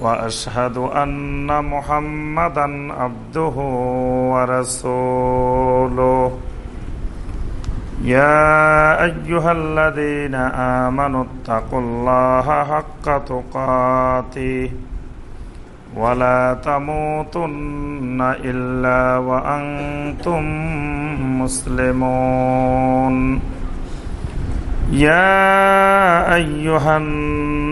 وأشهد أن محمدا عبده ورسوله. يا أيها الذين آمنوا اتقوا الله حق تقاته ولا تموتن إلا وأنتم مسلمون. يا أيها الناس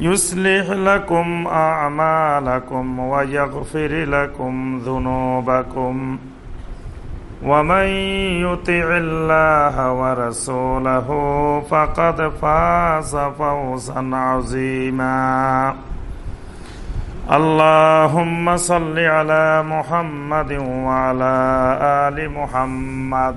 يصلح لكم اعمالكم ويغفر لكم ذنوبكم ومن يطع الله ورسوله فقد فاز فوزا عظيما اللهم صل على محمد وعلى ال محمد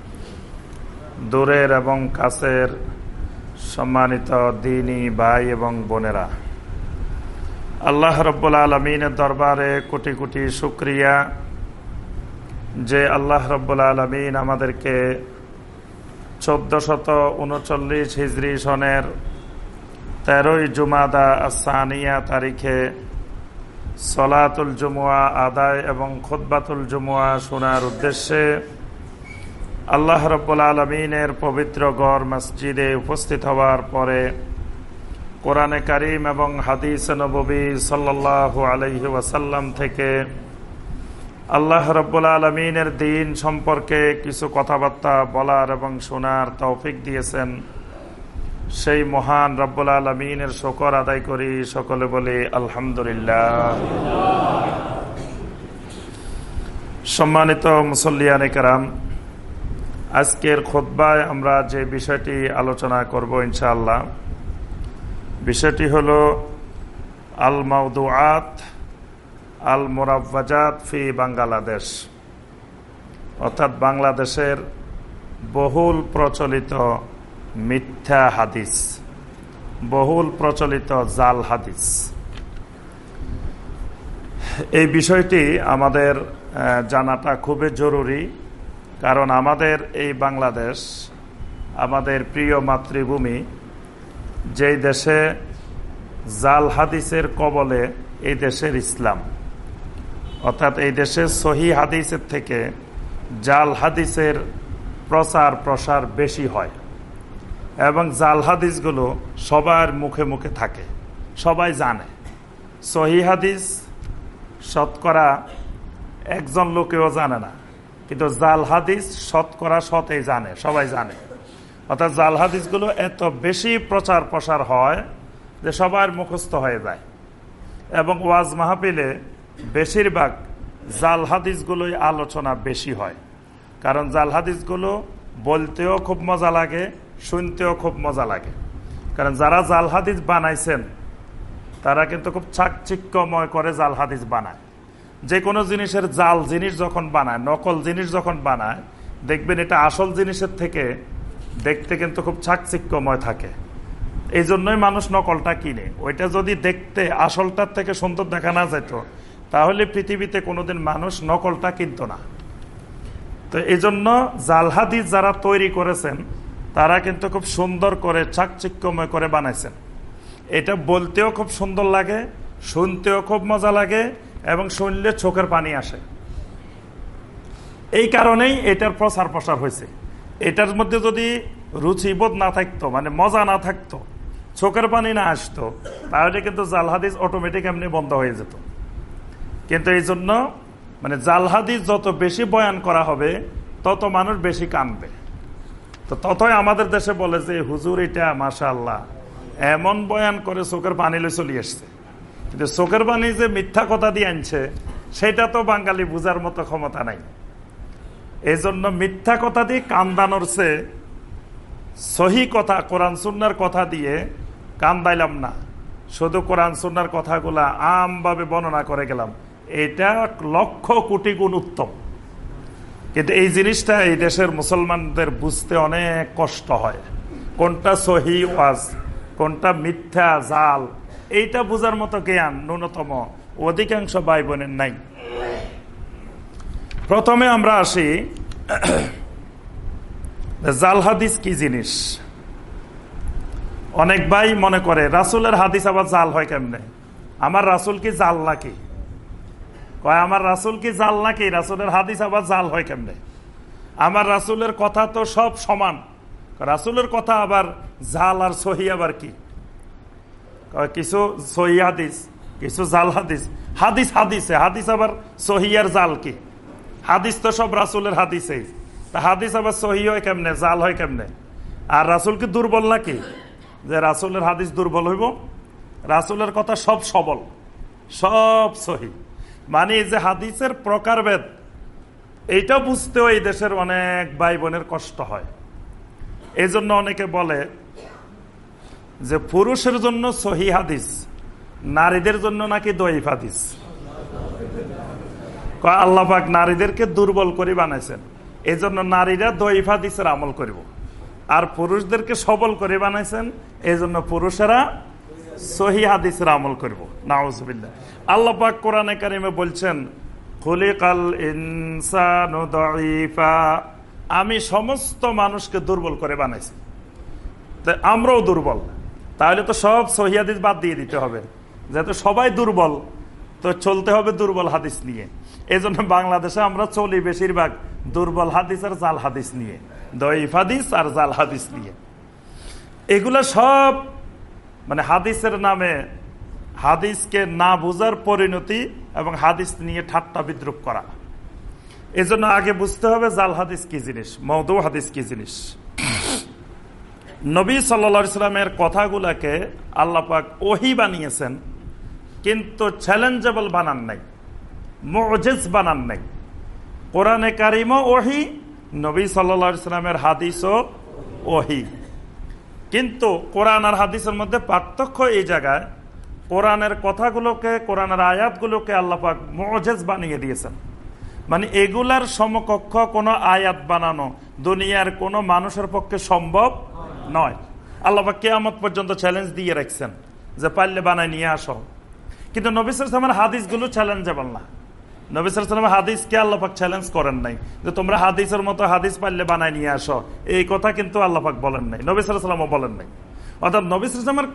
দূরের এবং কাছের সম্মানিত দিনী ভাই এবং বোনেরা। আল্লাহ রব্বুল আলমিনের দরবারে কোটি কোটি শুক্রিয়া যে আল্লাহ রব্বুল আলমিন আমাদেরকে চোদ্দশত উনচল্লিশ হিজরি সনের তেরোই জুমাদা আসানিয়া তারিখে সলাতুল জুমুয়া আদায় এবং খোদবাতুল জুমুয়া শোনার উদ্দেশ্যে আল্লাহ রব্বুল আলমিনের পবিত্র গড় মসজিদে উপস্থিত হওয়ার পরে কোরআনে করিম এবং হাদিস নবী সাল্লাহ আলহি ওয়াসাল্লাম থেকে আল্লাহ রব্বুল আলমিনের দিন সম্পর্কে কিছু কথাবার্তা বলার এবং শোনার তৌফিক দিয়েছেন। সেই মহান রব্বুল আলমিনের শকর আদায় করি সকলে বলি আলহামদুলিল্লাহ। সম্মানিত মুসল্লিয়ান কারাম আজকের খোদ্বায় আমরা যে বিষয়টি আলোচনা করব ইনশাআল্লাহ, বিষয়টি হল আল মাউদুআত আল মোরাবাজাত ফি বাংলাদেশ। অর্থাৎ বাংলাদেশের বহুল প্রচলিত মিথ্যা হাদিস, বহুল প্রচলিত জাল হাদিস। এই বিষয়টি আমাদের জানাটা খুবই জরুরি। কারণ আমাদের এই বাংলাদেশ, আমাদের প্রিয় মাতৃভূমি, যেই দেশে জাল হাদিসের কবলে এই দেশের ইসলাম। অর্থাৎ এই দেশে সহি হাদিসের থেকে জাল হাদিসের প্রচার প্রসার বেশি হয় এবং জাল হাদিসগুলো সবার মুখে মুখে থাকে, সবাই জানে। সহি হাদিস শতকরা একজন লোকেও জানে না। কিন্তু জাল হাদিস শতকরা শতেই জানে, সবাই জানে। অর্থাৎ জাল হাদিসগুলো এত বেশি প্রচার প্রসার হয় যে সবার মুখস্থ হয়ে যায়। এবং ওয়াজ মাহফিলে বেশিরভাগ জাল হাদিসগুলোই আলোচনা বেশি হয়। কারণ জাল হাদিসগুলো বলতেও খুব মজা লাগে, শুনতেও খুব মজা লাগে। কারণ যারা জাল হাদিস বানাইছেন, তারা কিন্তু খুব চাকচিক্যময় করে জাল হাদিস বানায়। যে কোনো জিনিসের জাল জিনিস যখন বানায়, নকল জিনিস যখন বানায়, দেখবেন এটা আসল জিনিসের থেকে দেখতে কিন্তু খুব চাকচিক্যময় থাকে। এই জন্যই মানুষ নকলটা কিনে। ওইটা যদি দেখতে আসলটার থেকে সুন্দর দেখা না যেত, তাহলে পৃথিবীতে কোনোদিন মানুষ নকলটা কিনত না। তো এই জন্য জালহাদিস যারা তৈরি করেছেন, তারা কিন্তু খুব সুন্দর করে, চাকচিক্যময় করে বানাইছেন। এটা বলতেও খুব সুন্দর লাগে, শুনতেও খুব মজা লাগে এবং শুনলে চোখের পানি আসে। এই কারণেই এটার প্রচার প্রসার হয়েছে। এটার মধ্যে যদি রুচিবোধ না থাকতো মানে মজা না থাকতো, চোখের পানি না আসতো, তাহলে কিন্তু জাল হাদিস অটোমেটিক এমনি বন্ধ হয়ে যেত। কিন্তু এই জন্য মানে জাল হাদিস যত বেশি বয়ান করা হবে, তত মানুষ বেশি কানবে। তো ততই আমাদের দেশে বলে যে, হুজুর, এটা মাসা আল্লাহ এমন বয়ান করে চোখের পানি লই চলে আসছে কিন্তু চোখের পানি যে মিথ্যা কথা দিয়ে আনছে, সেটা তো বাঙালি বুঝার মতো ক্ষমতা নাই। এই জন্য মিথ্যা কথা দিয়ে কান্দানোর সে সহি কথা, কোরআন সুন্নার কথা দিয়ে কান্দাইলাম না। শুধু কোরআন সুন্নার কথাগুলা আমভাবে বর্ণনা করে গেলাম। এটা লক্ষ কোটি গুণ উত্তম। কিন্তু এই জিনিসটা এই দেশের মুসলমানদের বুঝতে অনেক কষ্ট হয়। কোনটা সহি ওয়াজ, কোনটা মিথ্যা জাল এইটা বোঝার মতো জ্ঞান ন্যূনতম। অধিকাংশ ভাই বোনের নাই। প্রথমে আমরা আসি জাল হাদিস কি জিনিস? অনেক ভাই মনে করে, রাসুলের হাদিস আবার জাল হয় কেমনে? আমার রাসুল কি জাল নাকি? কয়, আমার রাসুল কি জাল নাকি? রাসুলের হাদিস আবার জাল হয় কেমনে? আমার রাসুলের কথা তো সব সমান। রাসুলের কথা আবার জাল আর সহি আবার কি? কিছু সহি হাদিস, কিছু জাল হাদিস। হাদিস হাদিসে, হাদিস আবার সহি আর জাল কি? হাদিস তো সব রাসুলের হাদিসেই তা হাদিস আবার সহি হয় কেমনে, জাল হয় কেমনে? আর রাসুল কি দুর্বল নাকি? যে রাসুলের হাদিস দুর্বল হইব? রাসুলের কথা সব সবল, সব সহি। মানে যে হাদিসের প্রকারভেদ, এইটা বুঝতেও এই দেশের অনেক ভাই বোনের কষ্ট হয়। এই জন্য অনেকে বলে যে পুরুষের জন্য সহি হাদিস, নারীদের জন্য নাকি দইফ হাদিস? আল্লাপাক নারীদেরকে দুর্বল করে বানাইছেন। এই জন্য নারীরা দইফ হাদিসের আমল করিব। আর পুরুষদেরকে সবল করে বানাইছেন এই জন্য পুরুষেরা সহি হাদিসের আমল করব। নাউজবিল্লা আল্লাহ পাক কোরআনে কারিমে বলছেন, খুলিকাল ইনসানু আমি সমস্ত মানুষকে দুর্বল করে বানাইছি। আমরাও দুর্বল। তাহলে তো সব সহি হাদিস বাদ দিয়ে দিতে হবে। যেহেতু সবাই দুর্বল, তো চলতে হবে দুর্বল হাদিস নিয়ে। এই জন্য বাংলাদেশে আমরা চলি বেশিরভাগ দুর্বল হাদিস আর জাল হাদিস নিয়ে দইফ হাদিস আর জাল হাদিস নিয়ে। এগুলা সব মানে হাদিসের নামে হাদিসকে না বুঝার পরিণতি এবং হাদিস নিয়ে ঠাট্টা বিদ্রুপ করা। এজন্য আগে বুঝতে হবে জাল হাদিস কি জিনিস, মৌদু হাদিস কি জিনিস। নবী সাল্লা ইসলামের কথাগুলাকে আল্লাপাক ওহি বানিয়েছেন, কিন্তু চ্যালেঞ্জেবল বানান নাই মজেজ বানান নাই। কোরআনে কারিমও ওহি, নবী সাল্লা ইসলামের হাদিসও ওহি। কিন্তু কোরআন আর হাদিসের মধ্যে পার্থক্য এই জায়গায়, কোরআনের কথাগুলোকে, কোরআনের আয়াতগুলোকে আল্লাপাক মজেজ বানিয়ে দিয়েছেন। মানে এগুলার সমকক্ষ কোনো আয়াত বানানো, দুনিয়ার কোনো মানুষের পক্ষে সম্ভব নয়। আল্লাপাক কেয়ামত পর্যন্ত চ্যালেঞ্জ দিয়ে রাখছেন যে পারলে বানায় নিয়ে আসো। কিন্তু নবিসের হাদিসগুলো চ্যালেঞ্জেবল না হাদিসকে চ্যালেঞ্জ করেন নাই যে তোমরা হাদিসের মতো হাদিস পারলে বানায় নিয়ে আসো। এই কথা কিন্তু বলেন নাই বলেন নাই। অর্থাৎ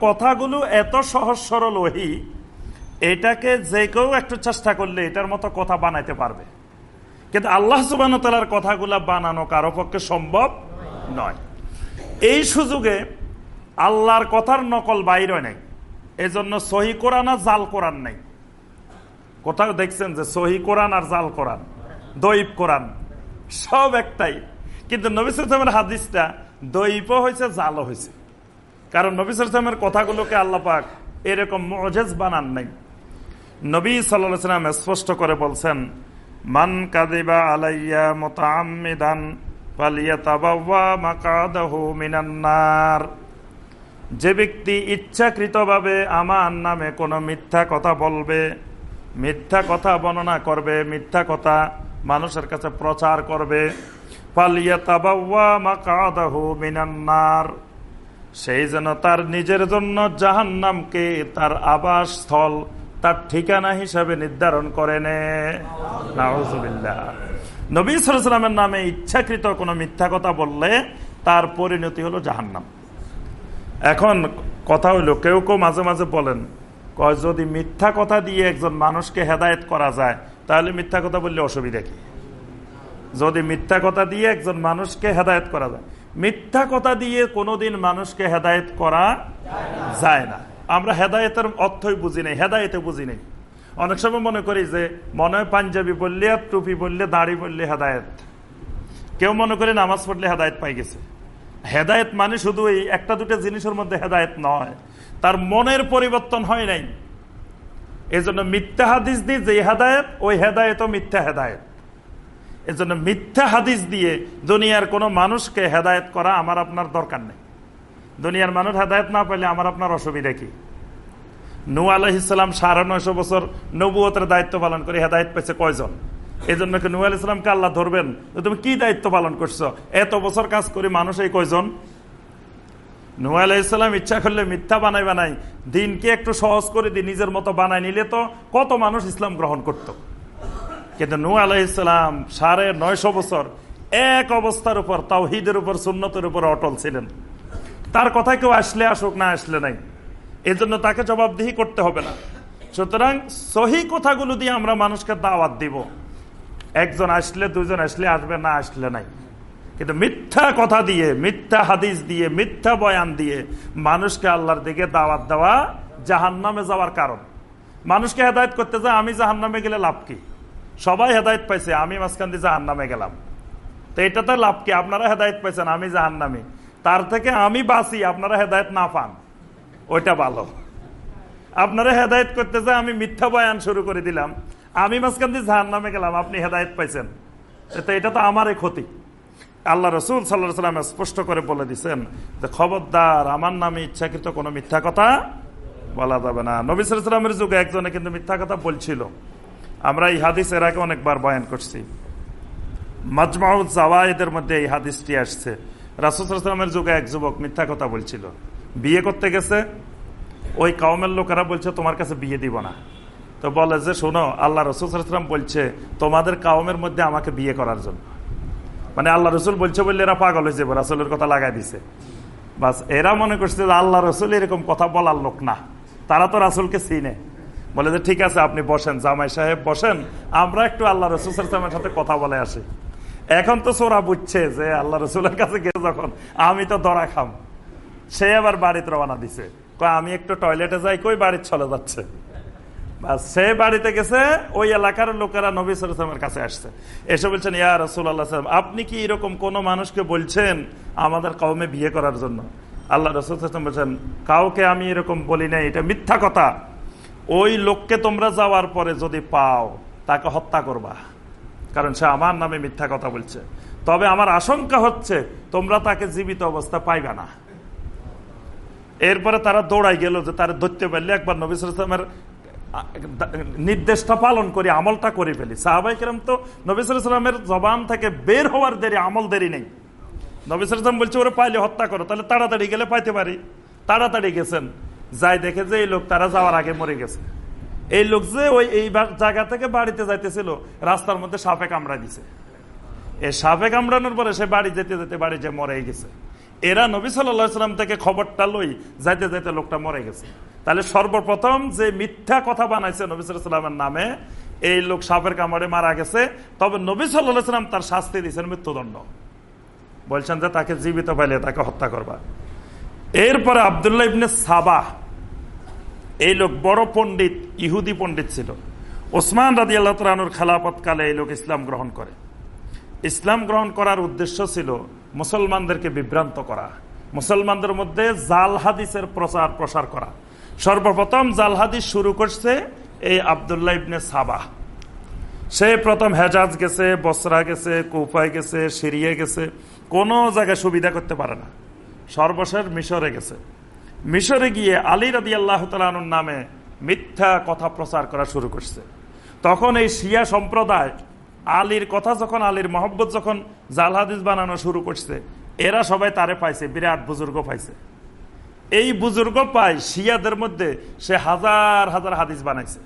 কথাগুলো এত সহজ সরল ওহি, এটাকে যে কেউ একটু চেষ্টা করলে এটার মতো কথা বানাইতে পারবে। কিন্তু আল্লাহ সুবান কথাগুলা বানানো কারও পক্ষে সম্ভব নয়। এই সুযোগে আল্লাহর কথার নকল বাইরে নেই। এজন্য সহি কোরআন আর জাল কোরআন নেই। কোথাও দেখছেন যে সহি কোরআন আর জাল কোরআন, দৈব কোরআন, সব একটাই। কিন্তু নবিসের হাদিসটা দৈব হয়েছে জালও হয়েছে কারণ নবিসের কথাগুলোকে আল্লাপাক এরকম মজেজ বানান নাই। নবী সাল্লাম স্পষ্ট করে বলছেন, মান কাদিবা আলাইয়া মোতামিদান যে ব্যক্তি ইচ্ছাকৃতভাবে আমার নামে কোনো মিথ্যা কথা বলবে, মিথ্যা কথা বর্ণনা করবে, মিথ্যা কথা মানুষের কাছে প্রচার করবে সেই যেন তার নিজের জন্য জাহান্নামকে তার আবাস স্থল তার ঠিকানা হিসাবে নির্ধারণ করে নে নবী সালামের নামে ইচ্ছাকৃত কোনো মিথ্যা কথা বললে তার পরিণতি হলো জাহান্নাম। এখন কথা হইল, কেউ কেউ মাঝে মাঝে বলেন, কয় যদি মিথ্যা কথা দিয়ে একজন মানুষকে হেদায়ত করা যায়, তাহলে মিথ্যা কথা বললে অসুবিধা কি? যদি মিথ্যা কথা দিয়ে একজন মানুষকে হেদায়ত করা যায়, মিথ্যা কথা দিয়ে কোনোদিন মানুষকে হেদায়ত করা যায় না। আমরা হেদায়তের অর্থই বুঝি নেই, হেদায়তে বুঝি নেই। অনেক সময় মনে করি যে মনে হয় পাঞ্জাবি বললে টুপি বললে দাড়ি বললে হেদায়ত। কেউ মনে করে নামাজ পড়লে হেদায়ত পাই গেছে। হেদায়ত মানে শুধু এই একটা দুটা জিনিসের মধ্যে হেদায়ত নয়, তার মনের পরিবর্তন হয় নাই। এই জন্য মিথ্যা হাদিস দিয়ে যে হেদায়ত, ওই হেদায়ত মিথ্যা হেদায়ত। এজন্য মিথ্যা হাদিস দিয়ে দুনিয়ার কোনো মানুষকে হেদায়ত করা আমার আপনার দরকার নেই। দুনিয়ার মানুষ হেদায়ত না পেলে আমার আপনার অসুবিধা কি? নু আলহিসাম সাড়ে নয়শো বছর নবুয়তের দায়িত্ব পালন করে হেদায়ত পেয়েছে কয়জন? এই জন্য নু আল ইসলামকে আল্লাহ ধরবেন? তুমি কি দায়িত্ব পালন করছ? এত বছর কাজ করি মানুষ এই কয়জন? নু আলাইসাল্লাম ইচ্ছা করলে মিথ্যা বানাই বানাই দিনকে একটু সহজ করে দিয়ে নিজের মতো বানাই নিলে তো কত মানুষ ইসলাম গ্রহণ করত। কিন্তু নু আলাইসাল্লাম সাড়ে নয়শো বছর এক অবস্থার উপর, তাওহিদের উপর, সুন্নতের উপর অটল ছিলেন। তার কথা কেউ আসলে আসুক, না আসলে নাই। এজন্য তাকে জবাবদিহি করতে হবে না। সুতরাং সহি কথাগুলো দিয়ে আমরা মানুষকে দাওয়াত দিব। একজন আসলে দুজন আসলে আসবে, না আসলে নাই। কিন্তু মিথ্যা কথা দিয়ে, মিথ্যা হাদিস দিয়ে, মিথ্যা বয়ান দিয়ে মানুষকে আল্লাহর দিকে দাওয়াত দেওয়া জাহান নামে যাওয়ার কারণ। মানুষকে হেদায়ত করতে যায়, আমি জাহান নামে গেলে লাভ কি? সবাই হেদায়ত পাইছে, আমি মাঝখান দিয়ে জাহান নামে গেলাম। তো এটাতে লাভ কি? আপনারা হেদায়ত পাইছেন, আমি জাহান নামে তার থেকে আমি বাঁচি, আপনারা হেদায়ত না পান। ওইটা ভালো। আপনারা হেদায়ত করতে যায় আমি মিথ্যা বয়ান শুরু করে দিলাম। আমি মাঝখান দিয়ে জাহান নামে গেলাম, আপনি হেদায়ত পাইছেন। তো এটা তো আমারই ক্ষতি। আল্লাহ রসুল সাল্লাহ সাল্লাম স্পষ্ট করে বলে দিচ্ছেন যে, খবরদার, আমার নামে ইচ্ছাকৃত কোনো মিথ্যা কথা বলা যাবে না। নবী সালামের যুগে একজনে কিন্তু মিথ্যা কথা বলছিল। আমরা এই হাদিস এর আগে অনেকবার বয়ান করছি। মাজমাউদ জাওয়ায়েদের মধ্যে এই হাদিসটি আসছে। রাসুসালামের যুগে এক যুবক মিথ্যা কথা বলছিল। বিয়ে করতে গেছে, ওই কাউমের লোকেরা বলছে, তোমার কাছে বিয়ে দিব না। তো বলে যে, শোনো, আল্লাহ রসুলাম বলছে, তোমাদের কাউমের মধ্যে আমাকে বিয়ে করার জন্য। মানে আল্লাহ রসুল বলছে বললে এরা পাগল হয়ে যাবে, রাসুলের কথা লাগাই দিছে। বাস এরা মনে করছে যে, আল্লাহ রসুল এরকম কথা বলার লোক না। তারা তো রাসুলকে চিনে। বলে যে, ঠিক আছে, আপনি বসেন, জামাই সাহেব বসেন, আমরা একটু আল্লাহ রসুল সাথে কথা বলে আসি। এখন তো সোরা বুঝছে যে, আল্লাহ রসুলের কাছে গেছে যখন, আমি তো ধরা খাম। সে আবার বাড়িতে রওনা দিছে। আমি একটু টয়লেটে যাই, কই বাড়ির চলে যাচ্ছে? সে বাড়িতে গেছে, ওই এলাকার লোকেরা নবী সালামের কাছে আসছে। এসে বলছেন, ইয়া রসুল আল্লাহ সালাম আপনি কি এরকম কোন মানুষকে বলছেন আমাদের কৌমে বিয়ে করার জন্য? আল্লাহ রসুল বলছেন, কাউকে আমি এরকম বলি নাই, এটা মিথ্যা কথা। ওই লোককে তোমরা যাওয়ার পরে যদি পাও, তাকে হত্যা করবা। কারণ সে আমার নামে মিথ্যা কথা বলছে। তবে আমার আশঙ্কা হচ্ছে, তোমরা তাকে জীবিত অবস্থা পাইবে না। এরপরে তারা দৌড়াই গেল যে তারা ধরতে পারলে একবার নবিসের নির্দেশটা পালন করি, আমলটা করে ফেলি। সাহাবাই কেরাম তো নবিসামের জবান থেকে বের হওয়ার দেরি, আমল দেরি নেই। নবিসাম বলছে, ওরা পাইলে হত্যা করো, তাহলে তাড়াতাড়ি গেলে পাইতে পারি। তাড়াতাড়ি গেছেন। যাই দেখে যে এই লোক, তারা যাওয়ার আগে মরে গেছে। এই লোক যে ওই, এই জায়গা থেকে বাড়িতে যাইতেছিল, রাস্তার মধ্যে সাপে কামড়া দিছে। এই সাপে কামড়ানোর পরে সে বাড়ি যেতে যেতে বাড়ি যে মরে গেছে। এরা নবী সাল্লাম থেকে খবরটা লই যাইতে যাইতে লোকটা মরে গেছে। তাহলে সর্বপ্রথম যে মিথ্যা কথা বানাইছে নবী সাল্লামের নামে, এই লোক সাপের কামড়ে মারা গেছে। তবে নবী সাল্লাম তার শাস্তি দিয়েছেন মৃত্যুদণ্ড। বলছেন যে তাকে জীবিত পাইলে তাকে হত্যা করবা। এরপরে আবদুল্লাহ ইবনে সাবাহ, এই লোক বড় পণ্ডিত, ইহুদি পণ্ডিত ছিল। ওসমান রাজি আল্লাহ তালুর খেলাপতকালে এই লোক ইসলাম গ্রহণ করে। ইসলাম গ্রহণ করার উদ্দেশ্য ছিল মুসলমানদেরকে বিভ্রান্ত করা, মুসলমানদের মধ্যে জাল হাদিসের প্রচার প্রসার করা। সর্বপ্রথম জাল হাদিস শুরু করছে এই আবদুল্লাহ ইবনে সাবাহ। সে প্রথম হেজাজ গেছে, বসরা গেছে, কৌফায় গেছে সিরিয়ে গেছে, কোনো জায়গায় সুবিধা করতে পারে না। সর্বশেষ মিশরে গেছে। মিশরে গিয়ে আলী রাদি আল্লাহ নামে মিথ্যা কথা প্রচার করা শুরু করছে। তখন এই শিয়া সম্প্রদায় আলীর কথা যখন, আলীর মহব্বত যখন জাল হাদিস বানানো শুরু করছে, এরা সবাই তারে পাইছে, বিরাট বুজুর্গ পাইছে। এই বুজুর্গ পায় শিয়াদের মধ্যে সে হাজার হাজার হাদিস বানাইছে।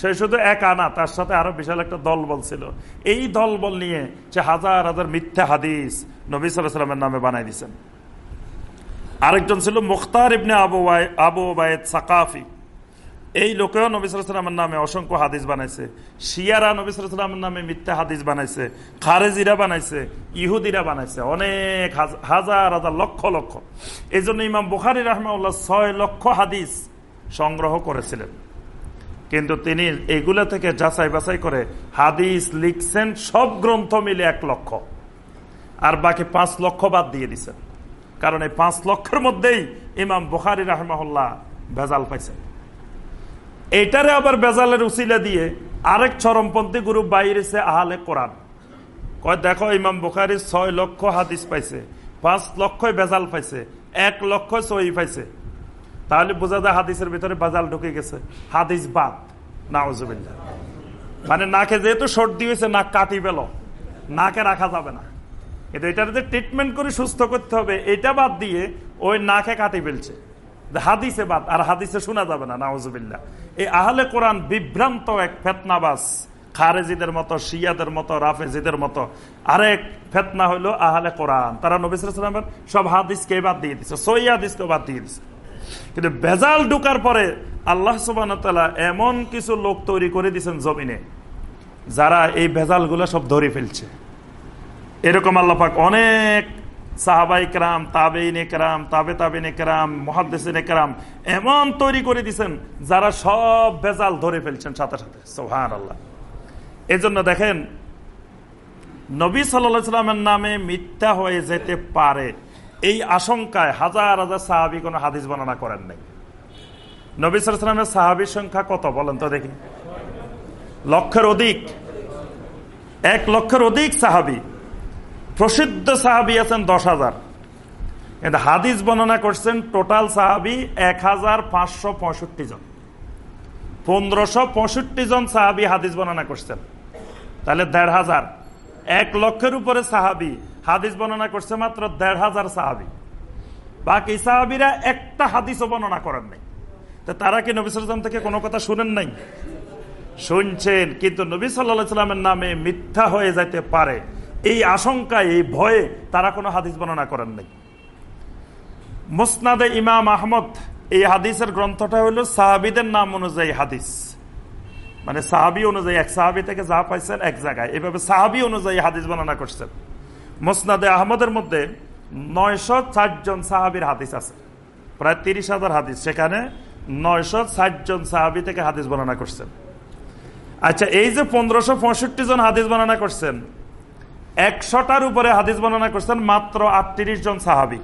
সে শুধু এক আনা, তার সাথে আরও বিশাল একটা দল বলছিল এই দল বল নিয়ে সে হাজার হাজার মিথ্যা হাদিস নবী সাল্লামের নামে বানাই দিচ্ছেন আরেকজন ছিল মুখতার ইবনে আবু আবু ওবায়দ সাকাফি। এই লোকেও নবী সালামের নামে অসংখ্য হাদিস বানাইছে। শিয়ারা নবী সালামের নামে মিথ্যা হাদিস বানাইছে। খারেজিরা বানাইছে, ইহুদিরা বানাইছে। অনেক হাজার হাজার, লক্ষ লক্ষ। এই জন্য ইমাম বুখারি রহমাউল্লাহ ছয় লক্ষ হাদিস সংগ্রহ করেছিলেন। কিন্তু তিনি এগুলো থেকে যাচাই বাছাই করে হাদিস লিখছেন, সব গ্রন্থ মিলে এক লক্ষ। আর বাকি পাঁচ লক্ষ বাদ দিয়ে দিচ্ছেন কারণ এই পাঁচ লক্ষের মধ্যেই ইমাম বুখারি রাহমাহুল্লাহ ভেজাল পাইছেন। এইটারে আবার বেজালের উসিলা দিয়ে আরেক চরমপন্থী গ্রুপ বাইরেছে আহলে কোরআন। কয়, দেখো, ইমাম বুখারি ছয় লক্ষ হাদিস পাইছে, পাঁচ লক্ষই বেজাল পাইছে, এক লক্ষ সহি পাইছে। তাহলে বোঝা যায় হাদিসের ভিতরে বেজাল ঢুকে গেছে। হাদিস বাদ। নাওজুবিল্লা মানে নাকে যেহেতু সর্দি হয়েছে, নাক কাটি পেল নাকে রাখা যাবে না। কিন্তু এটার যে ট্রিটমেন্ট করে সুস্থ করতে হবে, এটা বাদ দিয়ে ওই নাকে কাটি ফেলছে। হাদিসে বাদ, আর হাদিসে শোনা যাবে না নাওজুবিল্লা এই আহলে কোরআন বিভ্রান্ত এক ফেতনাবাস খারেজিদের মতো, শিয়াদের মতো, রাফেজিদের মতো। আরেক ফেতনা হইল আহলে কোরআন। তারা নবিসামের সব হাদিসকে বাদ দিয়ে দিচ্ছে সই হাদিসকে বাদ দিয়ে দিচ্ছে কিন্তু বেজাল ঢুকার পরে আল্লাহ সুবান এমন কিছু লোক তৈরি করে দিচ্ছেন জমিনে, যারা এই ভেজালগুলো সব ধরে ফেলছে। এরকম আল্লাপাক অনেক সাহাবাই কেরাম তাবেইন কেরাম, তাবে তাবিন কেরাম, মহাদ্দেসিন কেরাম এমন তৈরি করে দিচ্ছেন যারা সব বেজাল ধরে ফেলছেন সাথে সাথে। সোহান আল্লাহ এই জন্য দেখেন নবী সাল্লামের নামে মিথ্যা হয়ে যেতে পারে এই আশঙ্কায় হাজার হাজার সাহাবি কোনো হাদিস বর্ণনা করেন নাই। নবী সালামের সাহাবির সংখ্যা কত বলেন তো দেখি। লক্ষের অধিক, এক লক্ষের অধিক সাহাবি প্রসিদ্ধ সাহাবি আছেন দশ হাজার। কিন্তু হাদিস বর্ণনা করছেন, টোটাল সাহাবি এক হাজার পাঁচশো পঁয়ষট্টি জন। পনেরোশো পঁয়ষট্টি জন সাহাবি হাদিস বর্ণনা করছেন। তাহলে দেড় হাজার। এক লক্ষের উপরে সাহাবি হাদিস বর্ণনা করছে মাত্র দেড় হাজার সাহাবি। বাকি সাহাবিরা একটা হাদিসও বর্ণনা করেন নাই। তো তারা কি নবী সাল্লাম থেকে কোনো কথা শুনেন নাই? শুনছেন, কিন্তু নবী সাল্লা সাল্লামের নামে মিথ্যা হয়ে যাইতে পারে। এই আশঙ্কায় এই ভয়ে তারা কোনো হাদিস বর্ণনা করেন নাই। মুসনাদে ইমাম আহমদ, এই হাদিসের গ্রন্থটা হলো সাহাবিদের নাম অনুযায়ী হাদিস। মানে সাহাবি অনুযায়ী, এক সাহাবি থেকে যা পাইছেন এক জায়গায়। এভাবে সাহাবি অনুযায়ী হাদিস বর্ণনা করছেন। মুসনাদে আহমদের মধ্যে নয়শো জন সাহাবির হাদিস আছে। প্রায় তিরিশ হাজার হাদিস। সেখানে নয়শো জন সাহাবি থেকে হাদিস বর্ণনা করছেন। আচ্ছা এই যে পনেরোশো জন হাদিস বর্ণনা করছেন একশোটার উপরে হাদিস বর্ণনা করছেন মাত্র আটত্রিশ জন সাহাবি।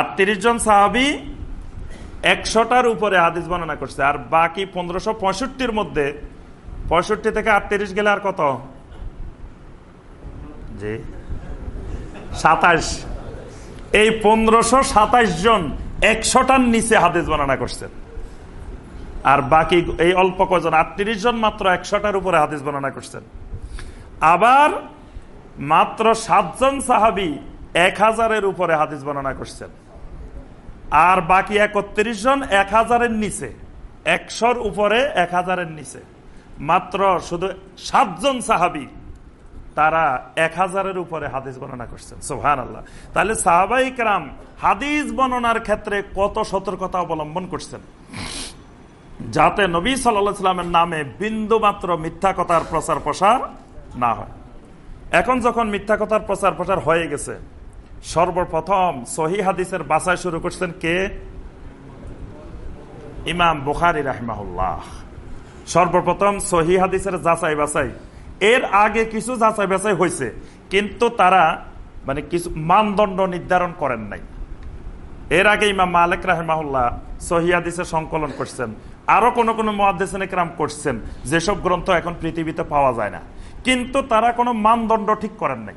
আটত্রিশ জন সাহাবি একশোটার উপরে হাদিস বর্ণনা করছে, আর বাকি পনেরোশো পঁয়ষট্টির মধ্যে, পঁয়ষট্টি থেকে আটত্রিশ গেলে আর কত? জি। সাতাশ। এই পনেরোশো সাতাশ জন একশোটার নিচে হাদিস বর্ণনা করছেন আর বাকি এই অল্প কজন আটত্রিশ জন মাত্র একশোটার উপরে হাদিস বর্ণনা করছেন। আবার মাত্র সাতজন সাহাবি এক হাজারের উপরে হাদিস বর্ণনা করছেন। আর বাকি একত্রিশ জন এক হাজারের নিচে, একশোর উপরে এক হাজারের নিচে। মাত্র শুধু সাতজন সাহাবি তারা এক হাজারের উপরে হাদিস বর্ণনা করছেন। সোহান আল্লাহ তাহলে সাহাবাই রাম হাদিস বর্ণনার ক্ষেত্রে কত সতর্কতা অবলম্বন করছেন? যাতে নবী সাল্লামের নামে বিন্দু মাত্র মিথ্যা কথার প্রচার প্রসার না হয়। এখন যখন মিথ্যা কথার প্রচার প্রচার হয়ে গেছে, সর্বপ্রথম সহি হাদিসের বাসায় শুরু করছেন কে? ইমাম বুখারি রাহমাহুল্লাহ। সর্বপ্রথম সহি হাদিসের যাচাই বাছাই। এর আগে কিছু যাচাই বাছাই হয়েছে, কিন্তু তারা মানে কিছু মানদণ্ড নির্ধারণ করেন নাই। এর আগে ইমাম মালিক রাহমাহুল্লাহ সহি হাদিসের সংকলন করছেন। আরও কোন কোন মহাদেশন করছেন। যেসব গ্রন্থ এখন পৃথিবীতে পাওয়া যায় না। কিন্তু তারা কোনো মানদণ্ড ঠিক করেন নাই।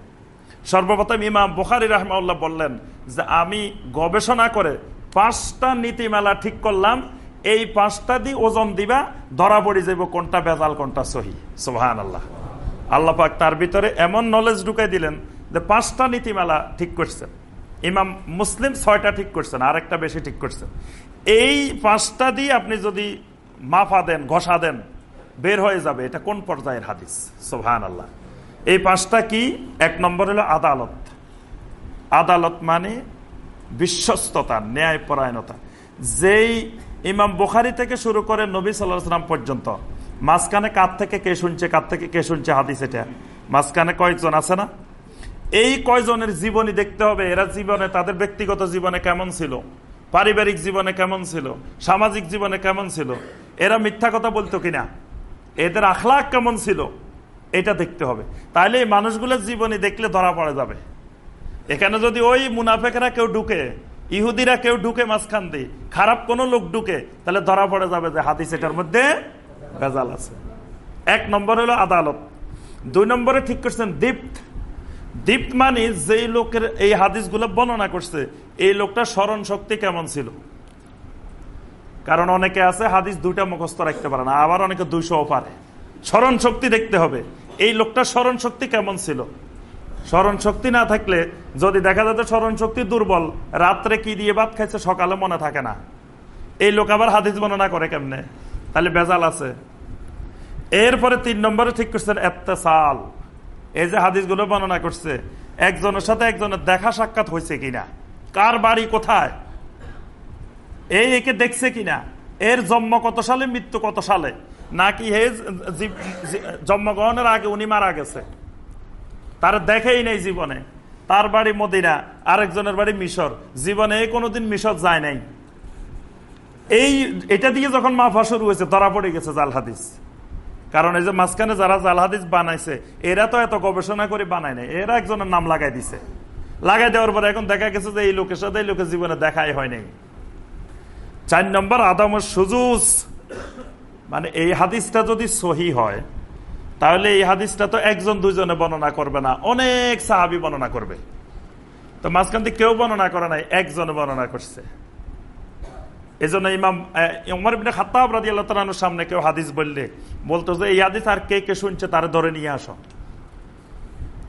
সর্বপ্রথম ইমাম বুখারি রাহমাউল্লাহ বললেন যে আমি গবেষণা করে পাঁচটা নীতিমালা ঠিক করলাম, এই পাঁচটা দিয়ে ওজন দিবা, ধরা পড়ে যাব কোনটা বেজাল, কোনটা সহি। সোহান আল্লাহ আল্লাহ পাক তার ভিতরে এমন নলেজ ঢুকাই দিলেন যে পাঁচটা নীতিমালা ঠিক করছেন। ইমাম মুসলিম ছয়টা ঠিক করছেন আর একটা বেশি ঠিক করছেন। এই পাঁচটা দিয়ে আপনি যদি মাফা দেন, ঘষা দেন বের হয়ে যাবে, এটা কোন পর্যায়ের হাদিস? সোহান আল্লাহ এই পাঁচটা কি? এক নম্বর হলো আদালত। আদালত মানে বিশ্বস্ততা, ন্যায়পরায়ণতা। যেই ইমাম বুখারি থেকে শুরু করে নবী সাল্লাম পর্যন্ত, মাঝখানে কার থেকে কে শুনছে, কার থেকে কে শুনছে হাদিস এটা? মাঝখানে কয়েকজন আছে না? এই কয়জনের জীবনী দেখতে হবে, এরা জীবনে, তাদের ব্যক্তিগত জীবনে কেমন ছিল? পারিবারিক জীবনে কেমন ছিল? সামাজিক জীবনে কেমন ছিল? এরা মিথ্যা কথা বলতো কিনা? এদের আখলাখ কেমন ছিল? এটা দেখতে হবে। তাহলে এই মানুষগুলোর জীবনী দেখলে ধরা পড়ে যাবে। এখানে যদি ওই মুনাফেকরা কেউ ঢুকে, ইহুদিরা কেউ ঢুকে মাঝখান দিয়ে, খারাপ কোন লোক ঢুকে, তাহলে ধরা পড়ে যাবে যে হাদিস এটার মধ্যে ভেজাল আছে। এক নম্বর হলো আদালত। দুই নম্বরে ঠিক করছেন দীপ্ত। দীপ্ত মানে যেই লোকের এই হাদিসগুলো বর্ণনা করছে, এই লোকটা স্মরণ শক্তি কেমন ছিল? কারণ অনেকে আছে হাদিস দুইটা মুখস্থ রাখতে পারে না, আবার অনেকে দুইশো পারে। স্মরণ শক্তি দেখতে হবে। এই লোকটা স্মরণ শক্তি কেমন ছিল? স্মরণ শক্তি না থাকলে, যদি দেখা যাচ্ছে স্মরণ শক্তি দুর্বল, রাত্রে কি দিয়ে ভাত খাইছে সকালে মনে থাকে না। এই লোক আবার হাদিস বর্ণনা করে কেমনে? তাহলে বেজাল আছে। এরপরে তিন নম্বরে ঠিক করছেন সাল এই যে হাদিসগুলো বর্ণনা করছে, একজনের সাথে একজনের দেখা সাক্ষাৎ হয়েছে কিনা? কার বাড়ি কোথায়? এই একে দেখছে কিনা? এর জন্ম কত সালে, মৃত্যু কত সালে? নাকি হে জন্মগ্রহণের আগে উনি মারা গেছে? তার দেখেই নেই জীবনে। তার বাড়ি মদিনা, আরেকজনের বাড়ি মিশর। জীবনে কোনোদিন মিশর যায় নাই। এই এটা দিয়ে যখন মাফা শুরু হয়েছে, ধরা পড়ে গেছে জাল হাদিস। কারণ এই যে মাঝখানে যারা জাল হাদিস বানাইছে, এরা তো এত গবেষণা করে বানায় নাই। এরা একজনের নাম লাগাই দিছে। লাগাই দেওয়ার পরে এখন দেখা গেছে যে এই লোকের সাথে এই লোকের জীবনে দেখাই হয় নাই। চার নম্বর আদমের সুজুস। মানে এই হাদিসটা যদি সহি হয়, তাহলে এই হাদিসটা তো একজন দুইজনে বর্ণনা করবে না, অনেক সাহাবি বর্ণনা করবে। তো মাঝখান থেকে কেউ বর্ণনা করে নাই, একজনে বর্ণনা করছে। এই জন্য ইমাম উমর ইবনে খাত্তাব রাজি আল্লাহ সামনে কেউ হাদিস বললে, বলতো যে এই হাদিস আর কে কে শুনছে তারে ধরে নিয়ে আসো।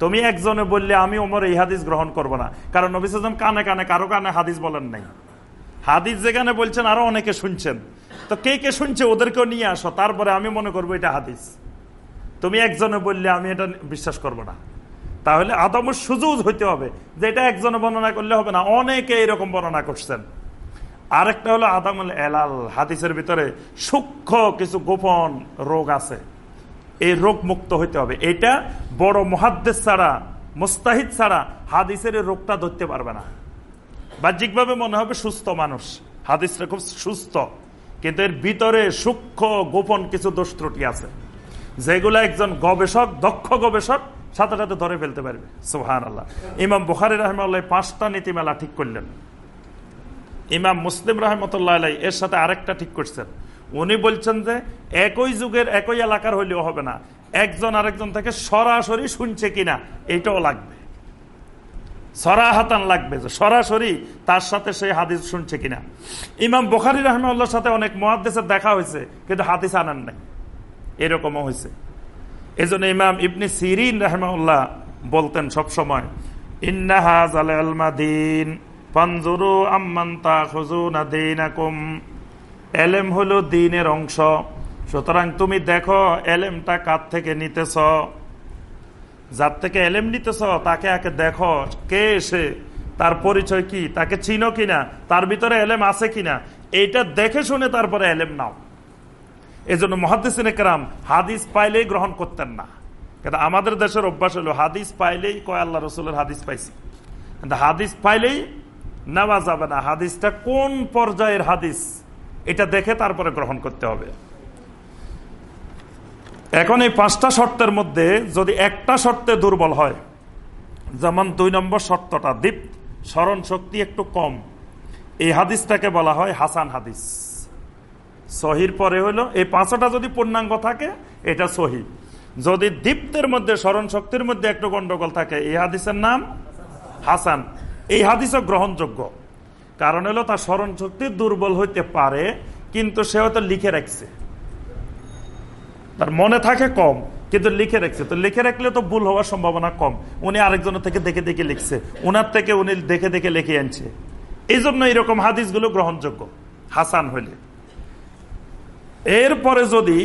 তুমি একজনে বললে, আমি ওমর এই হাদিস গ্রহণ করব না। কারণ নবী কানে কানে, কারও কানে হাদিস বলেন নাই। হাদিস যেখানে বলছেন, আরও অনেকে শুনছেন। তো কে কে শুনছে ওদেরকেও নিয়ে আসো, তারপরে আমি মনে করব এটা হাদিস। তুমি একজনে বললে, আমি এটা বিশ্বাস করব না। তাহলে আদমের সুযোগ হইতে হবে যে এটা একজনে বর্ণনা করলে হবে না। অনেকে এরকম বর্ণনা করছেন। আরেকটা হলো আদাম এলাল, হাদিসের ভিতরে সূক্ষ্ম কিছু গোপন রোগ আছে। এই রোগ মুক্ত হইতে হবে। এটা বড় মহাদ্দেশ ছাড়া, মোস্তাহিদ ছাড়া হাদিসের রোগটা ধরতে পারবে না। বাহ্যিকভাবে মনে হবে সুস্থ মানুষ। হাদিসটা খুব সুস্থ। কিন্তু এর ভিতরে সূক্ষ্ম, গোপন কিছু দোষ ত্রুটি আছে। যেগুলো একজন গবেষক, দক্ষ গবেষক সাথে সাথে ধরে ফেলতে পারবে। সোহান আল্লাহ ইমাম বুখারি রহমাল্লাহ পাঁচটা নীতিমেলা ঠিক করলেন। ইমাম মুসলিম রহমতুল্লাহ আলাই এর সাথে আরেকটা ঠিক করছেন। উনি বলছেন যে একই যুগের একই এলাকার হইলেও হবে না। একজন আরেকজন থেকে সরাসরি শুনছে কিনা, এটাও লাগবে। সরাহাতান লাগবে যে সরাসরি তার সাথে সেই হাদিস শুনছে কিনা। ইমাম বোখারি রহমাল্লার সাথে অনেক মহাদেশের দেখা হয়েছে, কিন্তু হাদিস আনান নাই। এরকমও হয়েছে। এই জন্য ইমাম ইবনি সিরিন রহমাউল্লাহ বলতেন সবসময় ইন্নাহাজ আলমাদিন পানজুরু আম্মান্তা খুজুনা দিনাকুম। এলেম হলো দিনের অংশ। সুতরাং তুমি দেখো এলেমটা কার থেকে নিতেছ? যার থেকে এলেম নিতেছ তাকে একে দেখো কে এসে তার পরিচয় কি, তাকে চিনো কিনা, তার ভিতরে এলেম আছে কিনা, এইটা দেখে শুনে তারপরে এলেম নাও। এই জন্য মহাদিসিন একরাম হাদিস পাইলেই গ্রহণ করতেন না। কিন্তু আমাদের দেশের অভ্যাস হলো হাদিস পাইলেই কয় আল্লাহ রসুলের হাদিস পাইছি। কিন্তু হাদিস পাইলেই নেওয়া যাবে না। হাদিসটা কোন পর্যায়ের হাদিস, এটা দেখে তারপরে গ্রহণ করতে হবে। এখন এই পাঁচটা শর্তের মধ্যে যদি একটা শর্তে দুর্বল হয়, যেমন দুই নম্বর শর্তটা দীপ স্মরণ শক্তি একটু কম। এই হাদিসটাকে বলা হয় হাসান হাদিস। সহির পরে হলো, এই পাঁচটা যদি পূর্ণাঙ্গ থাকে, এটা সহি। যদি দীপ্তের মধ্যে, স্মরণ শক্তির মধ্যে একটু গন্ডগোল থাকে, এই হাদিসের নাম হাসান। এই হাদিসও গ্রহণযোগ্য। কারণ হলো তার স্মরণ শক্তি দুর্বল হইতে পারে, কিন্তু সে হয়তো লিখে রাখছে। তার মনে থাকে কম, কিন্তু লিখে রাখছে। তো লিখে রাখলে তো ভুল হওয়ার সম্ভাবনা কম। উনি আরেকজনের থেকে দেখে দেখে লিখছে। ওনার থেকে উনি দেখে দেখে লিখে আনছে। এই জন্য এরকম হাদিসগুলো গ্রহণযোগ্য। হাসান হইলে। এরপরে যদি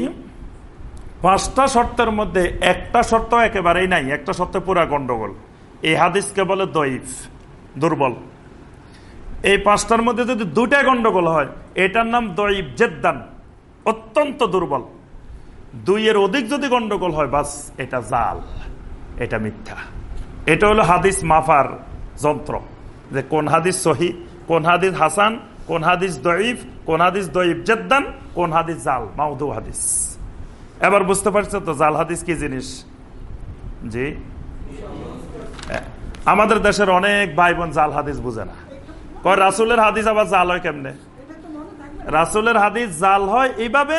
পাঁচটা শর্তের মধ্যে একটা শর্ত একেবারেই নাই, একটা শর্তে পুরা গন্ডগোল। এই হাদিসকে বলে দইফ দুর্বল। এই পাঁচটার মধ্যে যদি দুটা গন্ডগোল হয়, এটার নাম দইব জেদ্দান, অত্যন্ত দুর্বল। দুইয়ের অধিক যদি গন্ডগোল হয়, বাস এটা জাল, এটা মিথ্যা। এটা হলো হাদিস মাফার যন্ত্র, যে কোন হাদিস সহি, কোন হাদিস হাসান, কোন হাদিস দইফ কোন হাদিস দইফ জেদ্দান, কোন হাদিস জাল মাউদু হাদিস। এবার বুঝতে পারছ তো জাল হাদিস কি জিনিস? জি? আমাদের দেশের অনেক ভাই বোন জাল হাদিস বুঝে না। কয়, রাসুলের হাদিস আবার জাল হয় কেমনে? রাসুলের হাদিস জাল হয় এইভাবে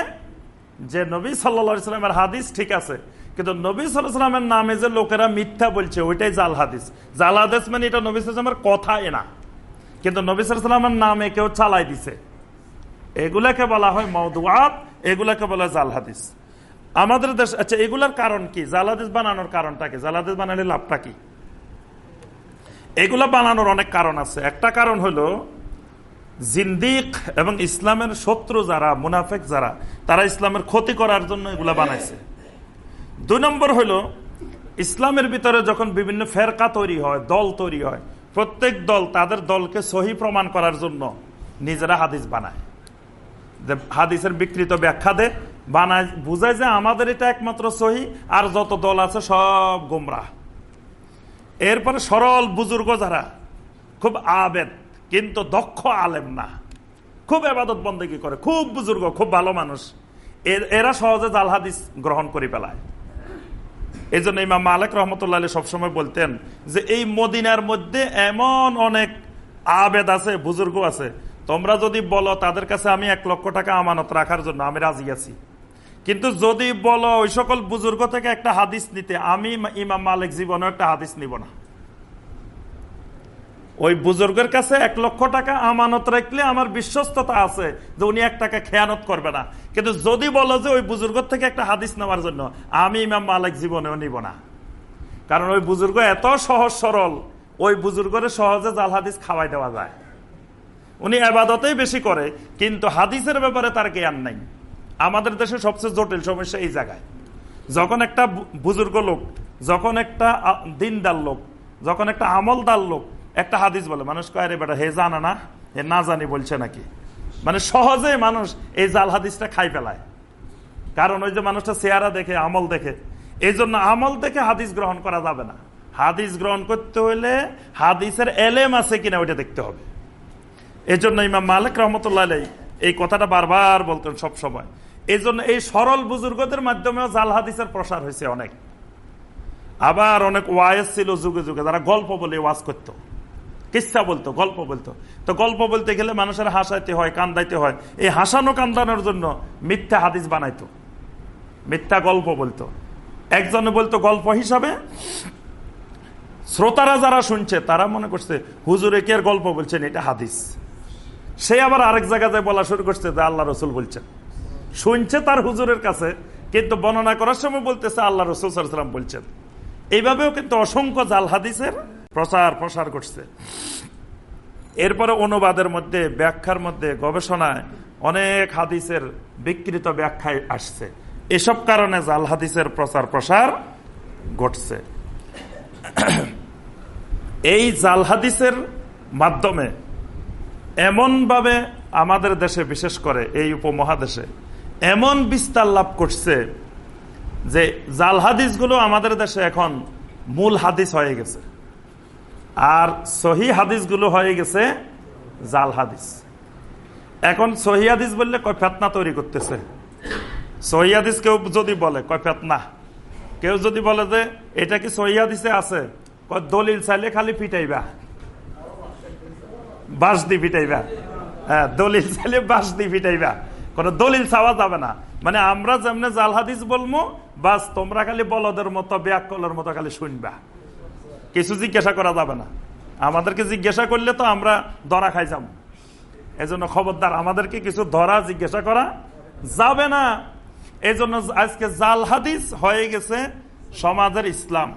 যে নবী সাল্লামের হাদিস ঠিক আছে, কিন্তু নবী সাল্লামের নামে যে লোকেরা মিথ্যা বলছে, ওইটাই জাল হাদিস। জাল হাদিস মানে এটা নবী সালামের কথা এনা কিন্তু নবী সাল্লামের নামে কেউ চালাই দিছে। এগুলাকে বলা হয় মৌদুয়াত এগুলাকে বলা হয় জাল হাদিস। আমাদের দেশ আচ্ছা এগুলার কারণ কি? জাল হাদিস বানানোর কারণটা কি? জাল হাদিস বানালে লাভটা কি? এগুলা বানানোর অনেক কারণ আছে। একটা কারণ হলো জিন্দিক এবং ইসলামের শত্রু যারা, মুনাফেক যারা, তারা ইসলামের ক্ষতি করার জন্য এগুলা বানাইছে। দুই নম্বর হলো ইসলামের ভিতরে যখন বিভিন্ন ফেরকা তৈরি হয়, দল তৈরি হয়, প্রত্যেক দল তাদের দলকে সহি প্রমাণ করার জন্য নিজেরা হাদিস বানায়। হাদিসের বিকৃত ব্যাখ্যা দে বানায়, বুঝায় যে আমাদের এটা একমাত্র সহি, আর যত দল আছে সব গোমরা এরপরে সরল বুজুর্গ যারা, খুব আবেদ কিন্তু দক্ষ আলেম না। খুব এবাদত বন্দেগি করে, খুব বুজুর্গ, খুব ভালো মানুষ। এরা সহজে জাল হাদিস গ্রহণ করে পেলায় এই জন্য ইমাম মালিক রহমতুল্লাহ সবসময় বলতেন যে, এই মদিনার মধ্যে এমন অনেক আবেদ আছে, বুজুর্গ আছে। তোমরা যদি বলো, তাদের কাছে আমি এক লক্ষ টাকা আমানত রাখার জন্য আমি রাজি আছি। কিন্তু যদি বলো, ওই সকল বুজুর্গ থেকে একটা হাদিস নিতে, আমি ইমাম মালিক জীবনে একটা হাদিস নিব না। ওই বুজুর্গের কাছে এক লক্ষ টাকা আমানত রাখলে আমার বিশ্বস্ততা আছে যে উনি এক টাকা খেয়ানত করবে না। কিন্তু যদি বলো যে ওই বুজুর্গর থেকে একটা হাদিস নেওয়ার জন্য, আমি ইমাম মালিক জীবনেও নিব না। কারণ ওই বুজুর্গ এত সহজ সরল, ওই বুজুর্গরে সহজে জাল হাদিস খাওয়াই দেওয়া যায়। উনি আবাদতেই বেশি করে, কিন্তু হাদিসের ব্যাপারে তার জ্ঞান নাই। আমাদের দেশে সবচেয়ে জটিল সমস্যা এই জায়গায়। যখন একটা বুজুর্গ লোক, যখন একটা দিনদার লোক, যখন একটা আমলদার লোক একটা হাদিস বলে, মানুষ কয় বেটা, হে জানা না? হে না জানি বলছে নাকি? মানে সহজে মানুষ এই জাল হাদিসটা খাই ফেলায়। কারণ ওই যে মানুষটা চেহারা দেখে, আমল দেখে এই জন্য আমল দেখে হাদিস গ্রহণ করা যাবে না। হাদিস গ্রহণ করতে হইলে হাদিসের এলেম আছে কিনা ওইটা দেখতে হবে। এই জন্য ইমাম মালিক রহমতুল্লাহ এই কথাটা বারবার বলতেন সব সময়। এই জন্য এই সরল বুজুর্গদের মাধ্যমেও জাল হাদিসের প্রসার হয়েছে অনেক। আবার অনেক ওয়াইস ছিল যুগে যুগে, যারা গল্প বলে ওয়াজ করতো। কিসা বলতো, গল্প বলতো। তো গল্প বলতে গেলে মানুষের হাসাইতে হয়, কান্দাইতে হয়। এই হাসানো কান্দানোর জন্য মিথ্যা হাদিস বানাইতো। মিথ্যা গল্প বলতো। একজনে বলতো, গল্প হিসাবে শ্রোতারা যারা শুনছে, তারা মনে করছে, হুজুরে কে গল্প বলছেন? এটা হাদিস। সে আবার আরেক জায়গায় বলা শুরু করছে যে আল্লাহ রসুল বলছেন। শুনছে তার হুজুরের কাছে, কিন্তু বর্ণনা করার সময় বলতেছে, আল্লাহ রসুল সাল্লাম বলছেন। এইভাবেও কিন্তু অসংখ্য জাল হাদিসের প্রচার প্রসার করছে এরপরে অনুবাদের মধ্যে, ব্যাখ্যার মধ্যে, গবেষণায় অনেক হাদিসের বিকৃত ব্যাখ্যায় আসছে। এসব কারণে জাল হাদিসের প্রচার প্রসার ঘটছে। এই জাল হাদিসের মাধ্যমে এমনভাবে আমাদের দেশে, বিশেষ করে এই উপমহাদেশে, এমন বিস্তার লাভ করছে যে জাল হাদিসগুলো আমাদের দেশে এখন মূল হাদিস হয়ে গেছে। আর সহি হাদিসগুলো হয়ে গেছে জাল হাদিস। এখন সহি হাদিস বললে কয় ফেতনা তৈরি করতেছে? সহি হাদিস কেউ যদি বলে, কয় ফেতনা? কেউ যদি বলে যে, এটা কি সহি হাদিসে আছে? কয় দলিল চাইলে খালি পিটাইবা বাস দি পিটাইবা হ্যাঁ দলিল চাইলে বাস দি পিটাইবা কোন দলিল চাওয়া যাবে না। মানে আমরা যেমনি জাল হাদিস বলব বাস তোমরা খালি বলদের মতো ব্যাকলের মতো খালি শুনবা। কিছু জিজ্ঞাসা করা যাবে না। আমাদেরকে জিজ্ঞাসা করলে তো আমরা ধরা খাই যাব। এজন্য খবরদার, আমাদেরকে কিছু ধরা, জিজ্ঞাসা করা যাবে না। এই জন্য আজকে জাল হাদিস হয়ে গেছে সমাজের ইসলাম।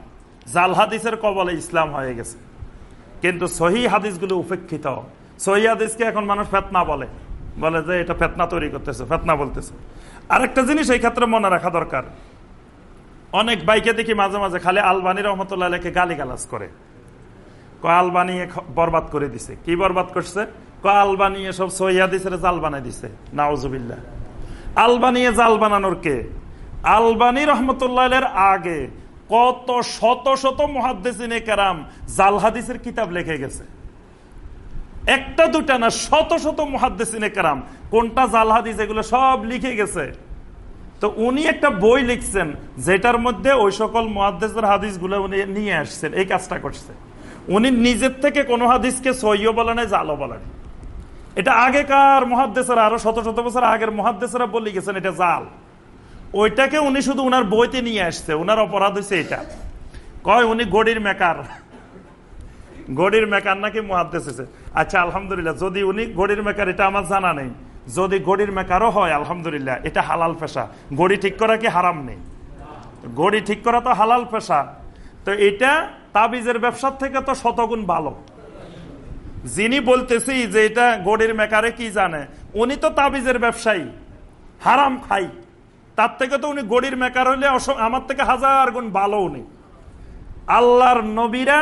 জাল হাদিসের কবলে ইসলাম হয়ে গেছে। কিন্তু সহি হাদিসগুলো উপেক্ষিত। সহি হাদিসকে এখন মানুষ ফেতনা বলে। বলে যে এটা ফেতনা তৈরি করতেছে, ফেতনা বলতেছে। আরেকটা জিনিস এই ক্ষেত্রে মনে রাখা দরকার। অনেক বাইকে দেখি মাঝে মাঝে খালি আলবানি রহমতুল্লাহকে গালি গালাজ করে। ক আলবানি বরবাদ করে দিছে। কি বরবাদ করছে? ক আলবানি সব সহিয়াদিসের জাল বানাই দিছে। নাওজুবিল্লা আলবানিয়ে জাল বানানোর কে? আলবানি রহমতুল্লাহ আগে কত শত শত মহাদ্দেসিনে কেরাম জাল হাদিসের কিতাব লিখে গেছে। একটা দুটা না, শত শত মহাদ্দেসিনে কেরাম কোনটা জাল হাদিস এগুলো সব লিখে গেছে। তো উনি একটা বই লিখছেন, যেটার মধ্যে ওই সকল মহাদ্দেসের হাদিসগুলো উনি নিয়ে আসছেন, এই কাজটা করছে। উনি নিজের থেকে কোনো হাদিসকে সইও বলে নাই, জালও বলে এটা আগেকার মহাদ্দেশেরা আরও শত শত বছর আগের মহাদ্দেশেরা বলে গেছেন, এটা জাল। ওইটাকে উনি শুধু উনার বইতে নিয়ে আসছে, উনার অপরাধ হয়েছে এটা। কয়, উনি গড়ির মেকার। গড়ির মেকার নাকি মহাদ্দেশ আচ্ছা আলহামদুলিল্লাহ, যদি উনি গড়ির মেকার, এটা আমার জানা নেই। যদি গড়ির মেকারও হয়, আলহামদুলিল্লাহ, এটা হালাল পেশা। গড়ি ঠিক করা কি হারাম নেই? গড়ি ঠিক করা তো হালাল পেশা। তো এটা তাবিজের ব্যবসার থেকে তো শতগুণ ভালো। যিনি বলতেছি যে এটা গড়ির মেকারে কি জানে, উনি তো তাবিজের ব্যবসায়ী, হারাম খাই। তার থেকে তো উনি গড়ির মেকার হইলে আমার থেকে হাজার গুণ ভালো উনি। আল্লাহর নবীরা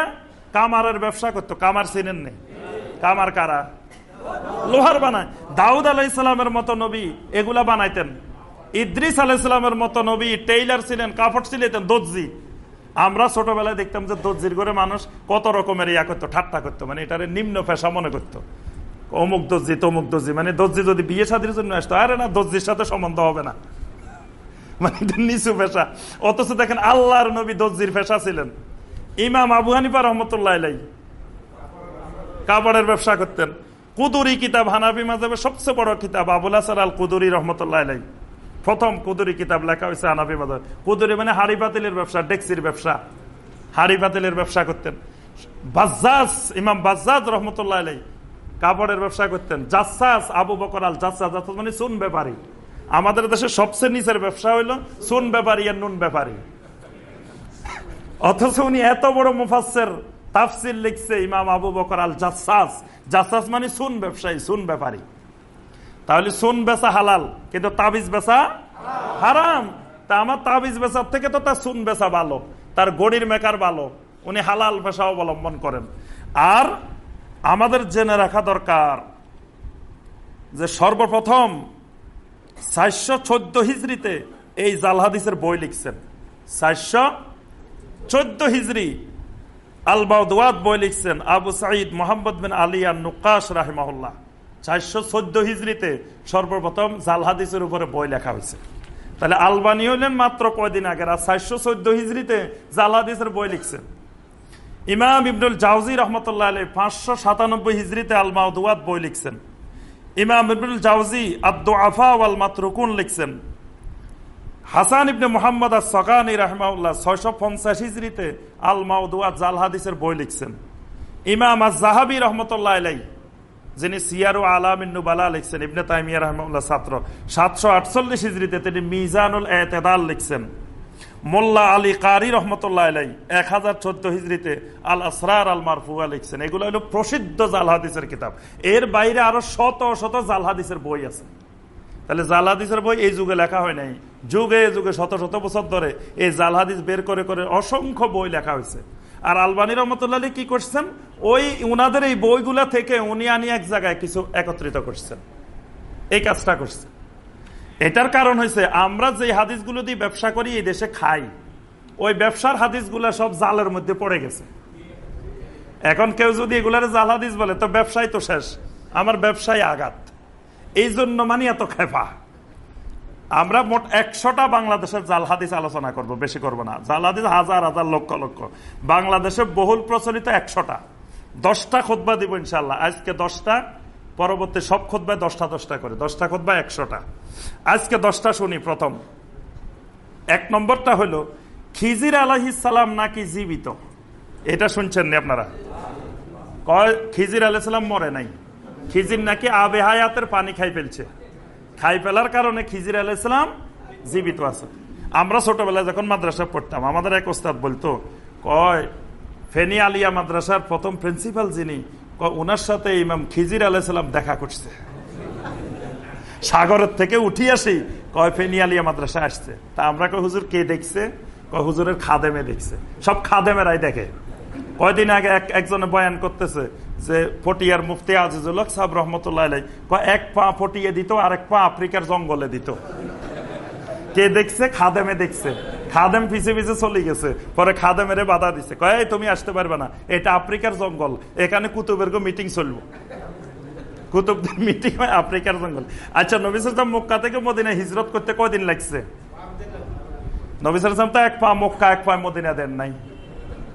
কামারের ব্যবসা করতো। কামার চিনেন নেই কামার কারা? লোহার বানায়। দাউদ আলাইসালামের মতো নবী এগুলা বানাইতেন। ইদ্রিস আলাইসালামের মতো নবী টেইলার ছিলেন কাপড় ছিলেন, দর্জি। আমরা ছোটবেলায় দেখতাম যে দর্জির করে মানুষ কত রকমের ইয়া করতো, ঠাট্টা করতো মানে এটারে নিম্ন পেশা মনে করতো। অমুক দর্জি, তমুক দর্জি মানে দর্জি যদি বিয়ে শাদির জন্য আসতো, আরে না, দর্জির সাথে সম্বন্ধ হবে না। মানে নিচু পেশা। অথচ দেখেন আল্লাহর নবী দর্জির পেশা ছিলেন। ইমাম আবু হানিফা রহমতুল্লাহ কাপড়ের ব্যবসা করতেন। কুদুরি কিতাব হানাবি মাজাবের সবচেয়ে বড় কিতাব আবুল হাসান আল কুদুরি রহমতুল্লাহ প্রথম কুদুরি কিতাব লেখা হয়েছে হানাবি মাজাব কুদুরি মানে হাড়ি পাতিলের ব্যবসা, ডেক্সির ব্যবসা। হাড়ি পাতিলের ব্যবসা করতেন। বাজ্জাজ, ইমাম বাজ্জাজ রহমতুল্লাহ আলাই কাপড়ের ব্যবসা করতেন। জাসাস আবু বকর আল জাসাস জাসাস মানে সুন ব্যাপারী। আমাদের দেশে সবচেয়ে নিচের ব্যবসা হইল সুন ব্যাপারী আর নুন ব্যাপারী। অথচ উনি এত বড় মুফাসের তাফসিল লিখছে ইমাম আবু বকর আল জাসাস জাসাস মানে সুন ব্যবসায়ী, সুন ব্যাপারী। তাহলে সুন বেচা হালাল, কিন্তু তাবিজ বেচা হারাম। তা আমার তাবিজ বেচার থেকে তো তার সুন বেচা ভালো, তার গড়ির মেকার ভালো, উনি হালাল পেশা অবলম্বন করেন। আর আমাদের জেনে রাখা দরকার যে সর্বপ্রথম চারশো চোদ্দ হিজড়িতে এই জালহাদিসের বই লিখছেন। চারশো চোদ্দ হিজড়ি আলবাউদ বই লিখছেন আবু সাঈদ মোহাম্মদ বিন আলিয়া নুকাশ রাহেমাহুল্লাহ। চারশো চোদ্দ হিজড়িতে সর্বপ্রথম জালহাদিসের উপরে বই লেখা হয়েছে। তাহলে আলবানি হইলেন মাত্র কয়দিন আগে আর চারশো চোদ্দ হিজড়িতে জালহাদিসের বই লিখছেন। ইমাম ইবনুল জাউজি রহমতুল্লাহ আলী পাঁচশো সাতানব্বই হিজড়িতে আলমাউদ বই লিখছেন। ইমাম ইবনুল জাউজি আব্দু আফা ওয়াল মাতরুকুন লিখছেন। হাসান ইবনে মোহাম্মদ আর সকানি রাহমাউল্লাহ ছয়শো পঞ্চাশ হিজড়িতে আল মাউদুয়াত জাল হাদিসের বই লিখছেন। ইমাম আজ জাহাবি রহমতুল্লাহ আলাই যিনি সিয়ারু আলামিনুবালা লিখছেন, ইবনে তাইমিয়া রহমুল্লাহ ছাত্র, সাতশো আটচল্লিশ হিজড়িতে তিনি মিজানুল এতেদাল লিখছেন। মোল্লা আলী কারি রহমতুল্লাহ আলাই এক হাজার চোদ্দ হিজড়িতে আল আসরার আল মারফুয়া লিখছেন। এগুলো হলো প্রসিদ্ধ জাল হাদিসের কিতাব। এর বাইরে আরও শত শত জাল হাদিসের বই আছে। তাহলে জাল হাদিসের বই এই যুগে লেখা হয় নাই। যুগে যুগে শত শত বছর ধরে এই জাল হাদিস বের করে করে অসংখ্য বই লেখা হয়েছে। আর আলবানী রহমতুল্লাহ কি করছেন? ওই উনাদের এই বইগুলা থেকে উনি আনি এক জায়গায় কিছু একত্রিত করছেন। এই কাজটা করছে এটার কারণ হয়েছে, আমরা যে হাদিসগুলো দিয়ে ব্যবসা করি, এই দেশে খাই। ওই ব্যবসার হাদিসগুলা সব জালের মধ্যে পড়ে গেছে। এখন কেউ যদি এগুলার জাল হাদিস বলে, তো ব্যবসায় তো শেষ। আমার ব্যবসায় আঘাত। এই জন্য মানে এত খেফা আমরা মোট একশোটা বাংলাদেশের জাল হাদিস আলোচনা করব, বেশি করব না। জাল হাদিস হাজার হাজার লক্ষ লক্ষ। বাংলাদেশে বহুল প্রচলিত একশোটা। দশটা খোদবা দিব ইনশাল্লাহ আজকে দশটা, পরবর্তী সব খোদবায় দশটা দশটা করে। দশটা খোদবা একশোটা। আজকে দশটা শুনি প্রথম। এক নম্বরটা হলো, খিজির আলহিসাল্লাম নাকি জীবিত? এটা শুনছেন নি আপনারা? কয়, খিজির আলাইসাল্লাম মরে নাই। খিজির নাকি আবে হায়াতের পানি খাই ফেলছে। খাই ফেলার কারণে খিজির আলাইসালাম জীবিত আছে। আমরা ছোটবেলায় যখন মাদ্রাসা পড়তাম, আমাদের এক ওস্তাদ বলতো, কয়, ফেনি আলিয়া মাদ্রাসার প্রথম প্রিন্সিপাল যিনি ওনার সাথে ইমাম খিজির আলাইসালাম দেখা করছে। সাগরের থেকে উঠি আসি, কয়, ফেনি আলিয়া মাদ্রাসা আসছে। তা আমরা কয়, হুজুর কে দেখছে? কয়, হুজুরের খাদেমে দেখছে। সব খাদেমেরাই দেখে। কয়দিন আগে এক, একজনে বয়ান করতেছে যে ফটিয়ার মুফতি আজিজুল সাহেব রহমতুল্লাহ এক পা ফটিয়ে দিত আর এক পা আফ্রিকার জঙ্গলে দিত। কে দেখছে? খাদেমে দেখছে। খাদেম পিছে পিছে চলে গেছে। পরে খাদেমের বাধা দিছে। কয় তুমি আসতে পারবে না। এটা আফ্রিকার জঙ্গল। এখানে কুতুবের মিটিং চলবো। কুতুবদের মিটিং হয় আফ্রিকার জঙ্গল। আচ্ছা নবিসাম মক্কা থেকে মদিনা হিজরত করতে কয়দিন লাগছে? নবিসাম তো এক পা মক্কা এক পা মদিনা দেন নাই।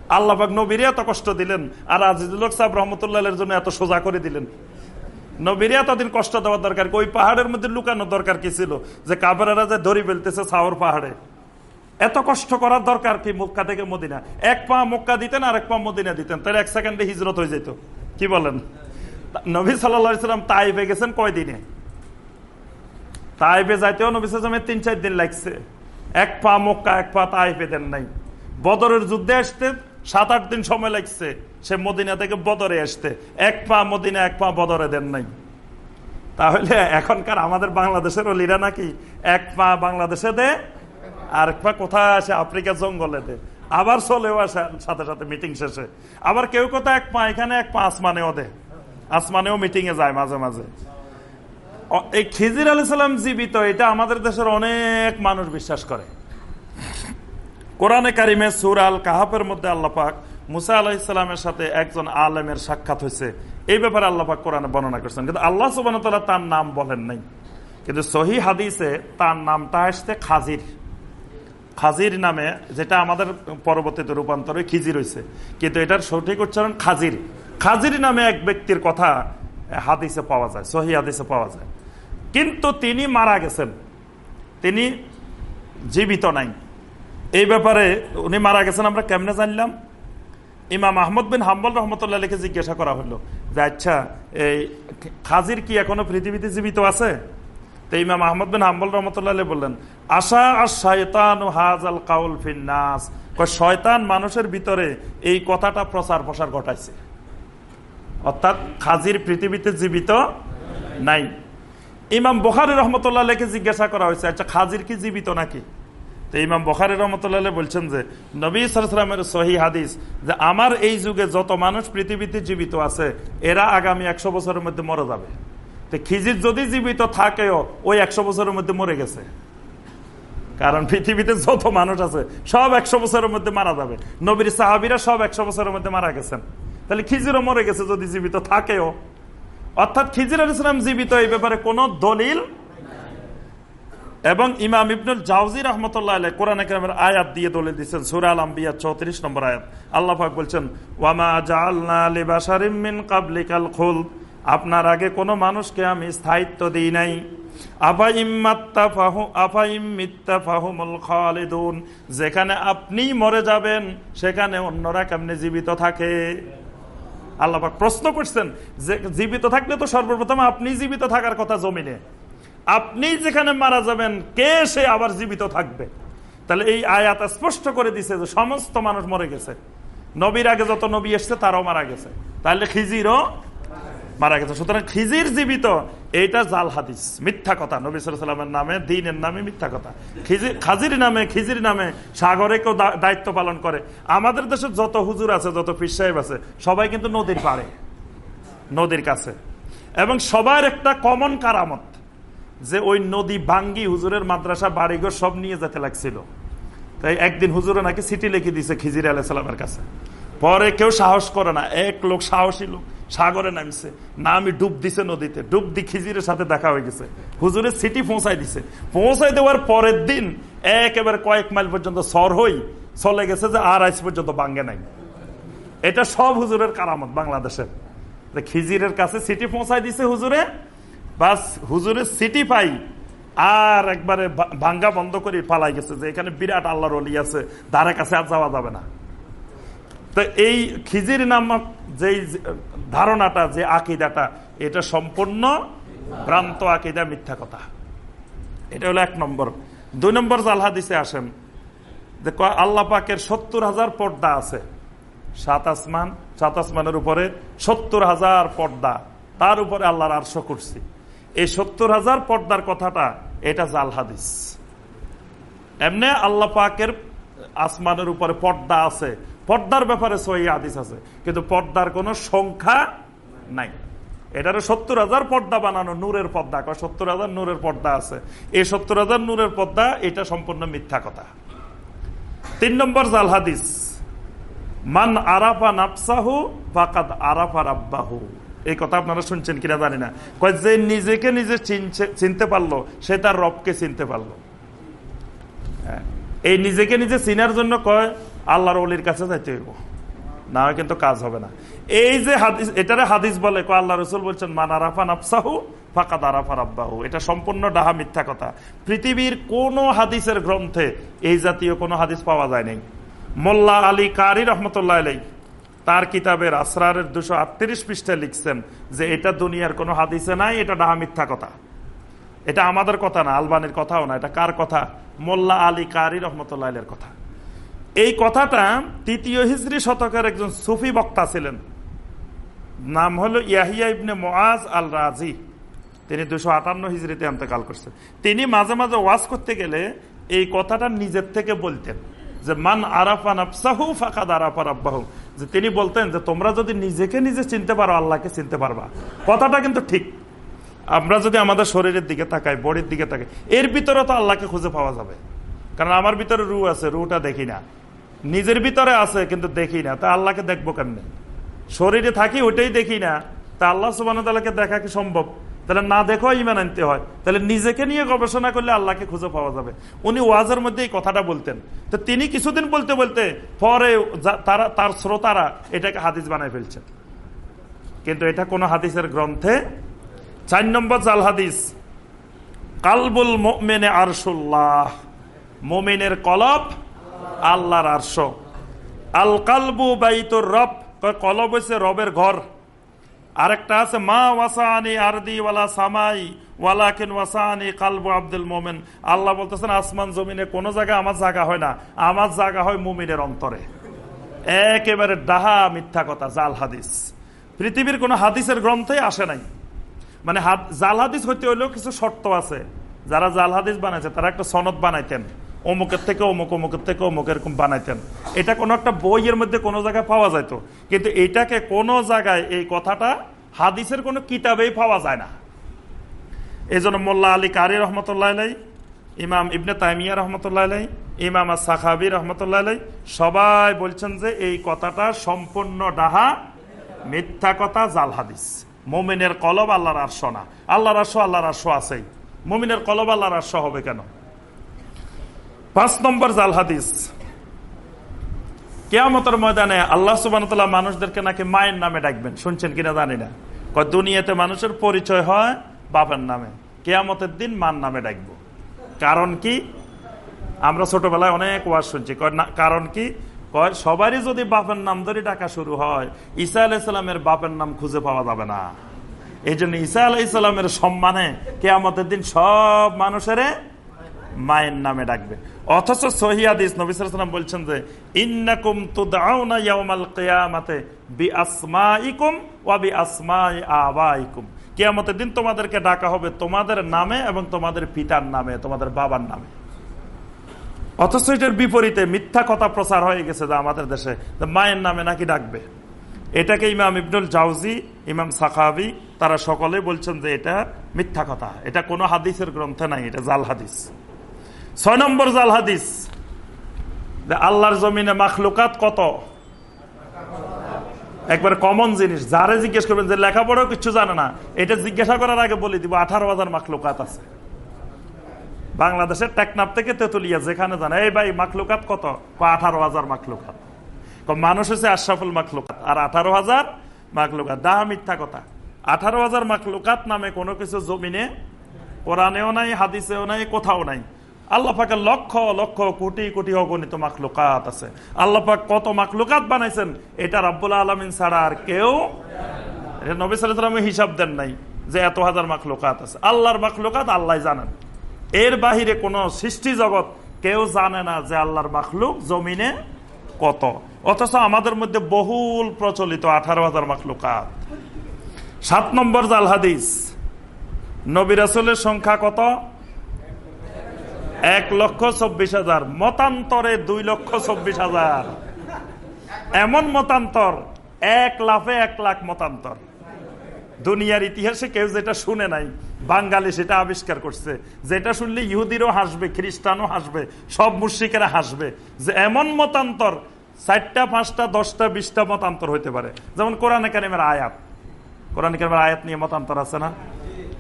আল্লাহাক নবীরে এত কষ্ট দিলেন, আর আজিজুল সাহেব রহমতুল্লাহ জন্য এত সোজা করে দিলেন। নবীরে এতদিন কষ্ট দেওয়ার দরকার ওই পাহাড়ের মধ্যে লুকানোর দরকার কি ছিল? যে কাবেরা যে ধরি ফেলতেছে সাওর পাহাড়ে। এত কষ্ট করার দরকার কি মক্কা থেকে মদিনা? এক পা মক্কা দিতেন আর এক পা মদিনা দিতেন। তাহলে এক সেকেন্ডে হিজরত হয়ে যেত। কি বলেন? নবী সাল্লাম তাইবে গেছেন কয়দিনে? তাইবে যাইতেও নবী সালামের তিন চার দিন লাগছে। এক পা মক্কা, এক পা তাইবে দেন নাই। বদরের যুদ্ধে আসতে সাত আট দিন সময় লাগছে, সে মদিনা থেকে বদরে আসতে। এক পা মদিনা, এক পা বদরে দেন নাই। তাহলে এখনকার আমাদের বাংলাদেশের অলিরা নাকি এক পা বাংলাদেশে দে, আর এক পা কোথায় আসে? আফ্রিকা জঙ্গলে দে। আবার চলেও আসে, সাথে সাথে মিটিং শেষে। আবার কেউ কোথাও এক পা এখানে, এক পা আসমানেও দে। আসমানেও মিটিং এ যায় মাঝে মাঝে। এই খিজির আলি সাল্লাম জীবিত, এটা আমাদের দেশের অনেক মানুষ বিশ্বাস করে। কোরআনে কারিমে সুর আল কাহাফের মধ্যে আল্লাপাক মুসা আলাহ ইসলামের সাথে একজন আলেমের সাক্ষাৎ হয়েছে। এই ব্যাপারে আল্লাপাক কোরআনে বর্ণনা করছেন। কিন্তু আল্লাহ সুবান তার নাম বলেন নাই। কিন্তু সহি হাদিসে তার নামটা আসছে খাজির। খাজির নামে যেটা আমাদের পরবর্তীতে রূপান্তরে খিজির হয়েছে। কিন্তু এটার সঠিক উচ্চারণ খাজির। খাজির নামে এক ব্যক্তির কথা হাদিসে পাওয়া যায় সহি হাদিসে পাওয়া যায়। কিন্তু তিনি মারা গেছেন। তিনি জীবিত নাই। এই ব্যাপারে উনি মারা গেছেন, আমরা কেমনে জানলাম? ইমাম আহমদ বিন হাম্বল রহমতুল্লাহকে জিজ্ঞাসা করা হলো যে আচ্ছা এই খাজির কি এখনও পৃথিবীতে জীবিত আছে? তো ইমাম আহমদ বিন হাম্বল রহমতুল্লাহ বললেন, আশা আর শয়তান হাজাল কাউল ফিন্নাস শয়তান মানুষের ভিতরে এই কথাটা প্রচার প্রসার ঘটাইছে। অর্থাৎ খাজির পৃথিবীতে জীবিত নাই। ইমাম বখারি রহমতুল্লাহকে জিজ্ঞাসা করা হয়েছে আচ্ছা খাজির কি জীবিত নাকি? তো ইমাম বখারি রহমতুল্লাহ বলছেন যে, নবী সালামের সহি হাদিস যে, আমার এই যুগে যত মানুষ পৃথিবীতে জীবিত আছে, এরা আগামী একশো বছরের মধ্যে মরে যাবে। তো খিজির যদি জীবিত থাকেও, ওই একশো বছরের মধ্যে মরে গেছে। কারণ পৃথিবীতে যত মানুষ আছে, সব একশো বছরের মধ্যে মারা যাবে। নবীর সাহাবিরা সব একশো বছরের মধ্যে মারা গেছেন। তাহলে খিজিরও মরে গেছে যদি জীবিত থাকেও। অর্থাৎ খিজির ইসলাম জীবিত এই ব্যাপারে কোনো দলিল এবং ইমাম ইবনুল জাউজি রহমতুল্লাহ আলাই কোরআন একরামের আয়াত দিয়ে দলে দিচ্ছেন সুরাল আম্বিয়া চৌত্রিশ নম্বর আয়াত। আল্লাহ বলছেন, ওয়ামা জালনা লিবাসারিমিন কাবলিকাল খুল আপনার আগে কোনো মানুষকে আমি স্থায়িত্ব দিই নাই। যেখানে আপনি মরে যাবেন, সেখানে অন্যরা কেমনে জীবিত থাকে? আল্লাহ প্রশ্ন করছেন, যে জীবিত থাকলে তো সর্বপ্রথম আপনি জীবিত থাকার কথা জমিনে। আপনি যেখানে মারা যাবেন, কে সে আবার জীবিত থাকবে? তাহলে এই আয়াত স্পষ্ট করে দিছে যে সমস্ত মানুষ মরে গেছে। নবীর আগে যত নবী এসছে, তারাও মারা গেছে। তাহলে খিজিরও মারা গেছে। সুতরাং খিজির জীবিত, এইটা জাল হাদিস, মিথ্যা কথা। নবী সাল্লামের নামে, দিনের নামে মিথ্যা কথা। খিজির, খাজির নামে, খিজির নামে, সাগরে কেউ দায়িত্ব পালন করে। আমাদের দেশে যত হুজুর আছে, যত ফির সাহেব আছে, সবাই কিন্তু নদীর পাড়ে, নদীর কাছে। এবং সবার একটা কমন কারামত। যে ওই নদী ভাঙ্গি হুজুরের মাদ্রাসা, বাড়িঘর সব নিয়ে যেতে লাগছিল। তাই একদিন হুজুরে নাকি সিটি লিখে দিছে খিজির আলাইসালামের কাছে। পরে কেউ সাহস করে না। এক লোক, সাহসী লোক, সাগরে নামছে। না, আমি ডুব দিছে নদীতে। ডুব দি খিজিরের সাথে দেখা হয়ে গেছে। হুজুরের সিটি পৌঁছাই দিছে। পৌঁছাই দেওয়ার পরের দিন একেবারে কয়েক মাইল পর্যন্ত সর হই চলে গেছে যে আর আইস পর্যন্ত বাঙ্গে নাই। এটা সব হুজুরের কারামত বাংলাদেশের। খিজিরের কাছে সিটি পৌঁছাই দিছে হুজুরে বাস হুজুরের সিটি পাই আর একবারে ভাঙ্গা বন্ধ করে পালাই গেছে যে এখানে বিরাট আল্লাহর অলি আছে ধারে কাছে আর যাওয়া যাবে না। তো এই খিজির নামক যে, ধারণাটা, যে আকিদাটা, এটা সম্পূর্ণ ভ্রান্ত আকিদা, মিথ্যা কথা। এটা হলো এক নম্বর। দুই নম্বর জালহা দিছে আসেন যে আল্লাহ পাকের সত্তর হাজার পর্দা আছে। সাত আসমান, সাত আসমানের উপরে সত্তর হাজার পর্দা। তার উপরে আল্লাহর আরশ করছি এই সত্তর হাজার পর্দার কথাটা, এটা জাল হাদিস। এমনি আল্লাহ পাকের আসমানের উপরে পর্দা আছে। পর্দার ব্যাপারে সহি হাদিস আছে। কিন্তু পর্দার কোনো সংখ্যা নাই। এটারও সত্তর হাজার পর্দা বানানো নূরের পর্দা। সত্তর হাজার নূরের পর্দা আছে। এই সত্তর হাজার নূরের পর্দা, এটা সম্পূর্ণ মিথ্যা কথা। তিন নম্বর জাল হাদিস। মান আরাফা নাফসাহু, ফাকাদ আরাফা রাব্বাহু। এই কথা আপনারা শুনছেন কিনা জানি না। কয় যে নিজেকে নিজে চিনতে পারল সে তার রবকে চিনতে পারল। হ্যাঁ, এই নিজেকে নিজে চিনার জন্য কয় আল্লাহর অলির কাছে যাইতে হইব। না কিন্তু কাজ হবে না। এই যে হাদিস এটারে হাদিস বলে কয় আল্লাহ রসুল বলছেন মান আরাফা নাফসাহু ফাঁকা দারাফা রাব্বাহু। এটা সম্পূর্ণ ডাহা মিথ্যা কথা। পৃথিবীর কোন হাদিসের গ্রন্থে এই জাতীয় কোনো হাদিস পাওয়া যায় নাই। মোল্লা আলী কারি রহমতুল্লাহ আলাই তার কিতাবের আসরারের দুশো আটত্রিশ পৃষ্ঠায় লিখছেন যে এটা দুনিয়ার কোনো হাদিসে নাই, এটা ডাহা মিথ্যা কথা। এটা আমাদের কথা না, আলবানির কথাও না, এটা কার কথা? মোল্লা আলী কারি রহমতুল্লাহ কথা। এই কথাটা তৃতীয় হিজড়ি শতকের একজন সুফি বক্তা ছিলেন। নাম হলো ইয়াহিয়া ইবনে মোয়াজ আল রাজি তিনি দুশো আটান্ন হিজড়িতে অন্তকাল করছেন তিনি মাঝে মাঝে ওয়াজ করতে গেলে এই কথাটা নিজের থেকে বলতেন। যে মান আরাফা নাফসাহু ফাঁকাদ আরাফা রাব্বাহু। যে তিনি বলতেন যে, তোমরা যদি নিজেকে নিজে চিনতে পারো, আল্লাহকে চিনতে পারবা। কথাটা কিন্তু ঠিক। আমরা যদি আমাদের শরীরের দিকে তাকাই, বডির দিকে তাকাই, এর ভিতরে তো আল্লাহকে খুঁজে পাওয়া যাবে। কারণ আমার ভিতরে রু আছে রুটা দেখি না। নিজের ভিতরে আছে, কিন্তু দেখি না। তা আল্লাহকে দেখব কেমনে? শরীরে থাকি, ওইটাই দেখি না। তা আল্লাহ সুবান দেখা কি সম্ভব? তাহলে না দেখো ইমান আনতে হয়। তাহলে নিজেকে নিয়ে গবেষণা করলে আল্লাহকে খুঁজে পাওয়া যাবে। উনি ওয়াজের মধ্যে এই কথাটা বলতেন। তো তিনি কিছুদিন বলতে বলতে পরে তারা, তার শ্রোতারা এটাকে হাদিস বানায় ফেলছেন। কিন্তু এটা কোন হাদিসের গ্রন্থে। চার নম্বর জাল হাদিস, কালবুল মেনে আরশুল্লাহ, মোমেনের কলব আল্লাহর আরশ। আল কালবু বাইতুর রব কলব হয়েছে রবের ঘর। আরেকটা আছে, মা ওয়াসানি আরদি ওয়ালা সামাই, ওয়ালাকিন ওয়াসানি কালবু আব্দুল মোমেন। আল্লাহ বলতেছেন, আসমান জমিনে কোনো জায়গায় আমার জায়গা হয় না, আমার জায়গা হয় মুমিনের অন্তরে। একেবারে ডাহা মিথ্যা কথা, জাল হাদিস। পৃথিবীর কোন হাদিসের গ্রন্থে আসে নাই। মানে জাল হাদিস হইতে হইলেও কিছু শর্ত আছে। যারা জাল হাদিস বানাইছে, তারা একটা সনদ বানাইতেন। অমুকের থেকে অমুক, অমুকের থেকে অমুক, এরকম বানাইতেন। এটা কোনো একটা বইয়ের মধ্যে কোনো জায়গায় পাওয়া যাইত। কিন্তু এটাকে কোনো জায়গায় এই কথাটা হাদিসের কোনো কিতাবেই পাওয়া যায় না। এই জন্য মোল্লা আলী কারি রহমতুল্লাহ ইমাম ইবনে তাইমিয়া রহমতুল্লাহ ইমাম সাখাবি রহমতুল্লাহ সবাই বলছেন যে এই কথাটা সম্পূর্ণ ডাহা, মিথ্যা কথা, জাল হাদিস। মোমিনের কলব আল্লাহর আরশ না। আল্লাহর আরশ আল্লাহর আরশ আছেই। মোমিনের কলব আল্লাহর আরশ হবে কেন? পাঁচ নম্বর জাল হাদিস। কেয়ামতের ময়দানে আল্লাহ সুবান মানুষদেরকে নাকি মায়ের নামে ডাকবেন। শুনছেন কিনা জানি না। দুনিয়াতে মানুষের পরিচয় হয় বাপের নামে। কেয়ামতের দিন মান নামে ডাকবো। কারণ কি? আমরা ছোটবেলায় অনেক ওয়াজ শুনছি। কারণ কি? কয়, সবারই যদি বাপের নাম ধরে ডাকা শুরু হয়, ঈসা আলাইসালামের বাপের নাম খুঁজে পাওয়া যাবে না। এই জন্য ঈসা আলাইসালামের সম্মানে কেয়ামতের দিন সব মানুষের মায়ের নামে ডাকবে। অথচ সহিদিস নবিসাম বলছেন যে, ইন্নাকুম ইয়াউমাল কিয়ামাতে বি আসমাইকুম ওয়াবি আসমাই আবাইকুম কেয়ামতের দিন তোমাদেরকে ডাকা হবে তোমাদের নামে এবং তোমাদের পিতার নামে, তোমাদের বাবার নামে। অথচ এটার বিপরীতে মিথ্যা কথা প্রচার হয়ে গেছে যে আমাদের দেশে মায়ের নামে নাকি ডাকবে। এটাকে ইমাম ইবনুল জাউজি, ইমাম সাকাবি তারা সকলে বলছেন যে এটা মিথ্যা কথা। এটা কোনো হাদিসের গ্রন্থে নাই, এটা জাল হাদিস। ছয় নম্বর জাল হাদিস। আল্লাহর জমিনে মাখলুকাত কত? একবার কমন জিনিস। যারে জিজ্ঞেস করবেন যে লেখাপড়াও কিছু জানে না, এটা জিজ্ঞাসা করার আগে বলে দিব, আঠারো হাজার মাখলুকাত আছে। বাংলাদেশের টেকনাপ থেকে তেতুলিয়া, যেখানে জানে, এই ভাই, মাখলুকাত কত? আঠারো হাজার মাখলুকাত। মানুষ হচ্ছে আশরাফুল মাখলুকাত। আর আঠারো হাজার মাখলুকাত। দাহা মিথ্যা কথা। আঠারো হাজার মাখলুকাত নামে কোনো কিছু জমিনে কোরআনেও নাই, হাদিসেও নাই, কোথাও নাই। আল্লাহাকে লক্ষ লক্ষ, কোটি কোটি অগণিত মাখলুকাত আছে। আল্লাপাক কত মাকলুকাত বানাইছেন, এটা রাব্বুল আলমিন ছাড়া আর কেউ নবী সালামের হিসাব দেন নাই যে এত হাজার মাখলুকাত আছে। আল্লাহর মাখলুকাত আল্লাহ জানেন। এর বাহিরে কোন সৃষ্টি জগৎ কেউ জানে না যে আল্লাহর মাখলুক জমিনে কত। অথচ আমাদের মধ্যে বহুল প্রচলিত আঠারো হাজার মাখলুকাত। সাত নম্বর জাল হাদিস নবিরাসলের সংখ্যা কত? এক লক্ষ চব্বিশ হাজার, মতান্তরে দুই লক্ষ চব্বিশ হাজার। এমন মতান্তর, এক লাফে এক লাখ মতান্তর। দুনিয়ার ইতিহাসে কেউ যেটা শুনে নাই, বাঙালি সেটা আবিষ্কার করছে। যেটা শুনলে ইহুদিরও হাসবে, খ্রিস্টানও হাসবে, সব মুর্শিকেরা হাসবে। যে এমন মতান্তর, চারটা, পাঁচটা, দশটা, বিশটা মতান্তর হইতে পারে। যেমন কোরআন একাডেমের আয়াত। কোরআন একাডেমের আয়াত নিয়ে মতান্তর আছে না?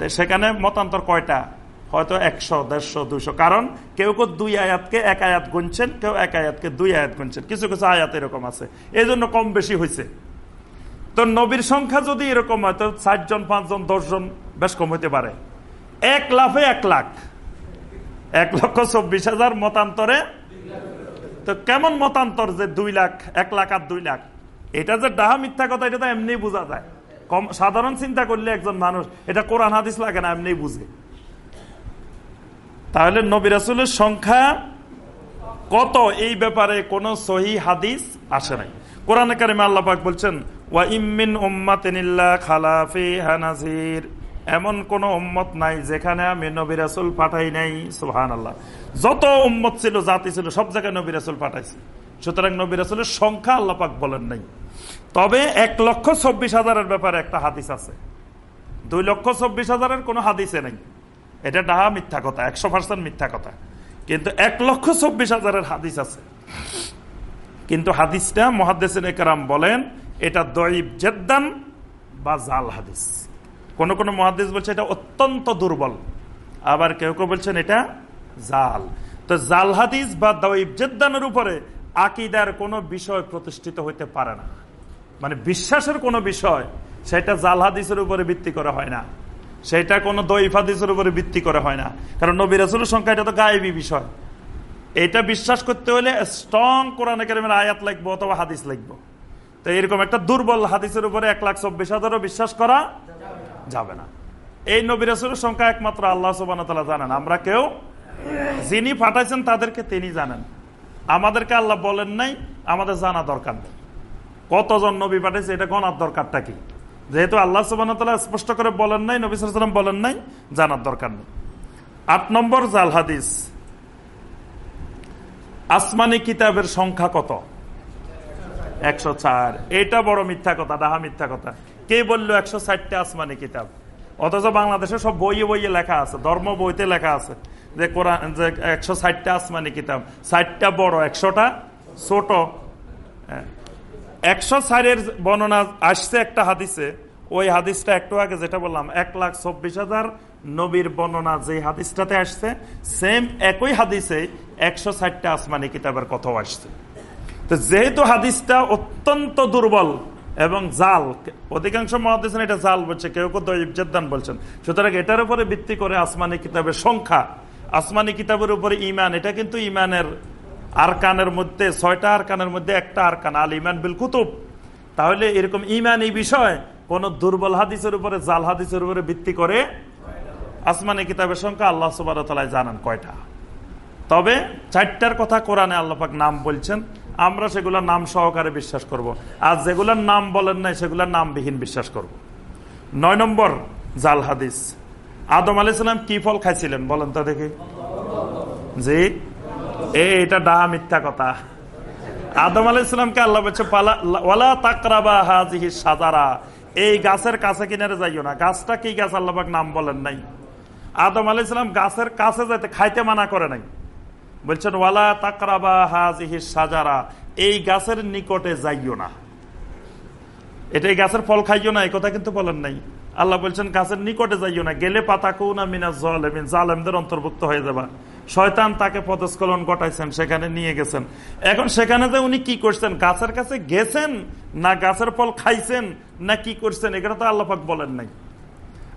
সেখানে মতান্তর কয়টা? হয়তো একশো, দেড়শো, দুইশো। কারণ কেউ কেউ দুই আয়াতকে এক আয়াত গুনছেন, কেউ এক আয়াতকে দুই আয়াত গুনছেন। কিছু কিছু আয়াত এরকম আছে। এই জন্য কম বেশি হয়েছে তো নবীর সংখ্যা যদি এরকম হয়, তো ষাটজন পাঁচজন, দশজন বেশ কম হইতে পারে। এক লাফে এক লাখ। এক লক্ষ চব্বিশ হাজার মতান্তরে। তো কেমন মতান্তর যে দুই লাখ, এক লাখ আর দুই লাখ? এটা যে ডাহা মিথ্যা কথা, এটা তো এমনি বোঝা যায়। কম, সাধারণ চিন্তা করলে একজন মানুষ, এটা কোরআন, হাদিস লাগে না এমনি বুঝে। তাহলে নবী রাসুলের সংখ্যা কত? এই ব্যাপারে কোন সহি হাদিস আসে নাই। কোরআন কারিমে আল্লাপাক বলছেন, ওয়া ইমিন উম্মাতিনিল্লা খালাফি হানাজির এমন কোন উম্মত নাই যেখানে আমি নবী রাসুল পাঠাই নাই সুহান আল্লাহ যত উম্মত ছিল, জাতি ছিল, সব জায়গায় নবী রাসুল পাঠাইছে। সুতরাং নবী রাসুলের সংখ্যা আল্লাপাক বলেন নাই। তবে এক লক্ষ চব্বিশ হাজারের ব্যাপারে একটা হাদিস আছে। দুই লক্ষ চব্বিশ হাজারের কোনো হাদিসে নেই। এটা ডাহা মিথ্যা কথা, একশো পার্সেন্ট মিথ্যা কথা। কিন্তু এক লক্ষ চব্বিশ হাজারের হাদিস আছে। কিন্তু হাদিসটা মহাদেসিন একরাম বলেন, এটা দইব জেদ্দান বা জাল হাদিস। কোন কোন মহাদিস বলছে এটা অত্যন্ত দুর্বল। আবার কেউ কেউ বলছেন এটা জাল। তো জাল হাদিস বা দইব জেদ্দানের উপরে আকিদার কোনো বিষয় প্রতিষ্ঠিত হইতে পারে না। মানে বিশ্বাসের কোনো বিষয়, সেটা জাল হাদিসের উপরে ভিত্তি করা হয় না। সেটা কোনো দইফ হাদিসের উপরে ভিত্তি করে হয় না। কারণ নবী রাসুলের সংখ্যা এটা তো গায়েবী বিষয়। এটা বিশ্বাস করতে হলে স্ট্রং কোরআন একাডেমির আয়াত লাগবো অথবা হাদিস লাগবো। তো এরকম একটা দুর্বল হাদিসের উপরে এক লাখ চব্বিশ হাজারও বিশ্বাস করা যাবে না। এই নবী রাসুলের সংখ্যা একমাত্র আল্লাহ সুবান জানেন। আমরা কেউ যিনি পাঠাইছেন তাদেরকে তিনি জানেন। আমাদেরকে আল্লাহ বলেন নাই, আমাদের জানা দরকার নেই। কতজন নবী পাঠাইছে, এটা গণার দরকারটা কি? যেহেতু আল্লাহ সুবান স্পষ্ট করে বলেন নাই, নবী সালাম বলেন নাই, জানার দরকার নেই। আট নম্বর জাল হাদিস, আসমানি কিতাবের সংখ্যা কত? একশো চার। এটা বড় মিথ্যা কথা ডাহা মিথ্যা কথা। কে বলল একশো ষাটটা আসমানি কিতাব? অথচ বাংলাদেশে সব বইয়ে বইয়ে লেখা আছে, ধর্ম বইতে লেখা আছে যে কোরআন, যে একশো ষাটটা আসমানি কিতাব। ষাটটা বড়, একশোটা ছোট। হ্যাঁ। একশো সাইরের বর্ণনা আসছে একটা হাদিসে। ওই হাদিসটা একটু আগে যেটা বললাম, এক লাখ চব্বিশ হাজার নবীর বর্ণনা যে হাদিসটাতে আসছে, সেম একই হাদিসে একশো ষাটটা আসমানি কিতাবের কথাও আসছে। তো যেহেতু হাদিসটা অত্যন্ত দুর্বল এবং জাল, অধিকাংশ মহাদিসেন এটা জাল বলছে, কেউ কেউ দৈবজান বলছেন। সুতরাং এটার উপরে ভিত্তি করে আসমানি কিতাবের সংখ্যা, আসমানি কিতাবের উপরে ইমান এটা কিন্তু ইমানের আরকানের মধ্যে, ছয়টা আরকানের মধ্যে একটা আরকান, আল ইমান বিল কুতুব তাহলে এরকম ইমান এই বিষয়, কোন দুর্বল হাদিসের উপরে, জাল হাদিসের উপরে ভিত্তি করে আসমানি কিতাবের সংখ্যা আল্লাহ সুবাহ জানান কয়টা তবে চারটার কথা কোরআনে আল্লাপাক নাম বলছেন, আমরা সেগুলোর নাম সহকারে বিশ্বাস করব। আর যেগুলোর নাম বলেন নাই, সেগুলোর নামবিহীন বিশ্বাস করব। নয় নম্বর জাল হাদিস, আদম আলি কি ফল খাইছিলেন বলেন তো দেখি জি এটা ডাহা মিথ্যা কথা। আদম আলি ইসলামকে আল্লাহ বলছে ওয়ালা তাকরাবা হাজিহি সাজারা এই গাছের কাছে কিনারে যাইও না। গাছটা কি গাছ আল্লাহবাক নাম বলেন নাই। আদম আলি ইসলাম গাছের কাছে যাইতে খাইতে মানা করে নাই। বলছেন, ওয়ালা তাকরাবা হাজিহি সাজারা এই গাছের নিকটে যাইও না। এটা এই গাছের ফল খাইও না, এই কথা কিন্তু বলেন নাই। আল্লাহ বলছেন, গাছের নিকটে যাইও না। গেলে পাতা কৌ না মিনা জলেমিন জালেমদের অন্তর্ভুক্ত হয়ে যাবা। শয়তান তাকে পদস্খলন ঘটাইছেন, সেখানে নিয়ে গেছেন। এখন সেখানে যে উনি কি করছেন? গাছের কাছে গেছেন না গাছের ফল খাইছেন না কি করছেন? এখানে তো আল্লাহ পাক বলেন নাই।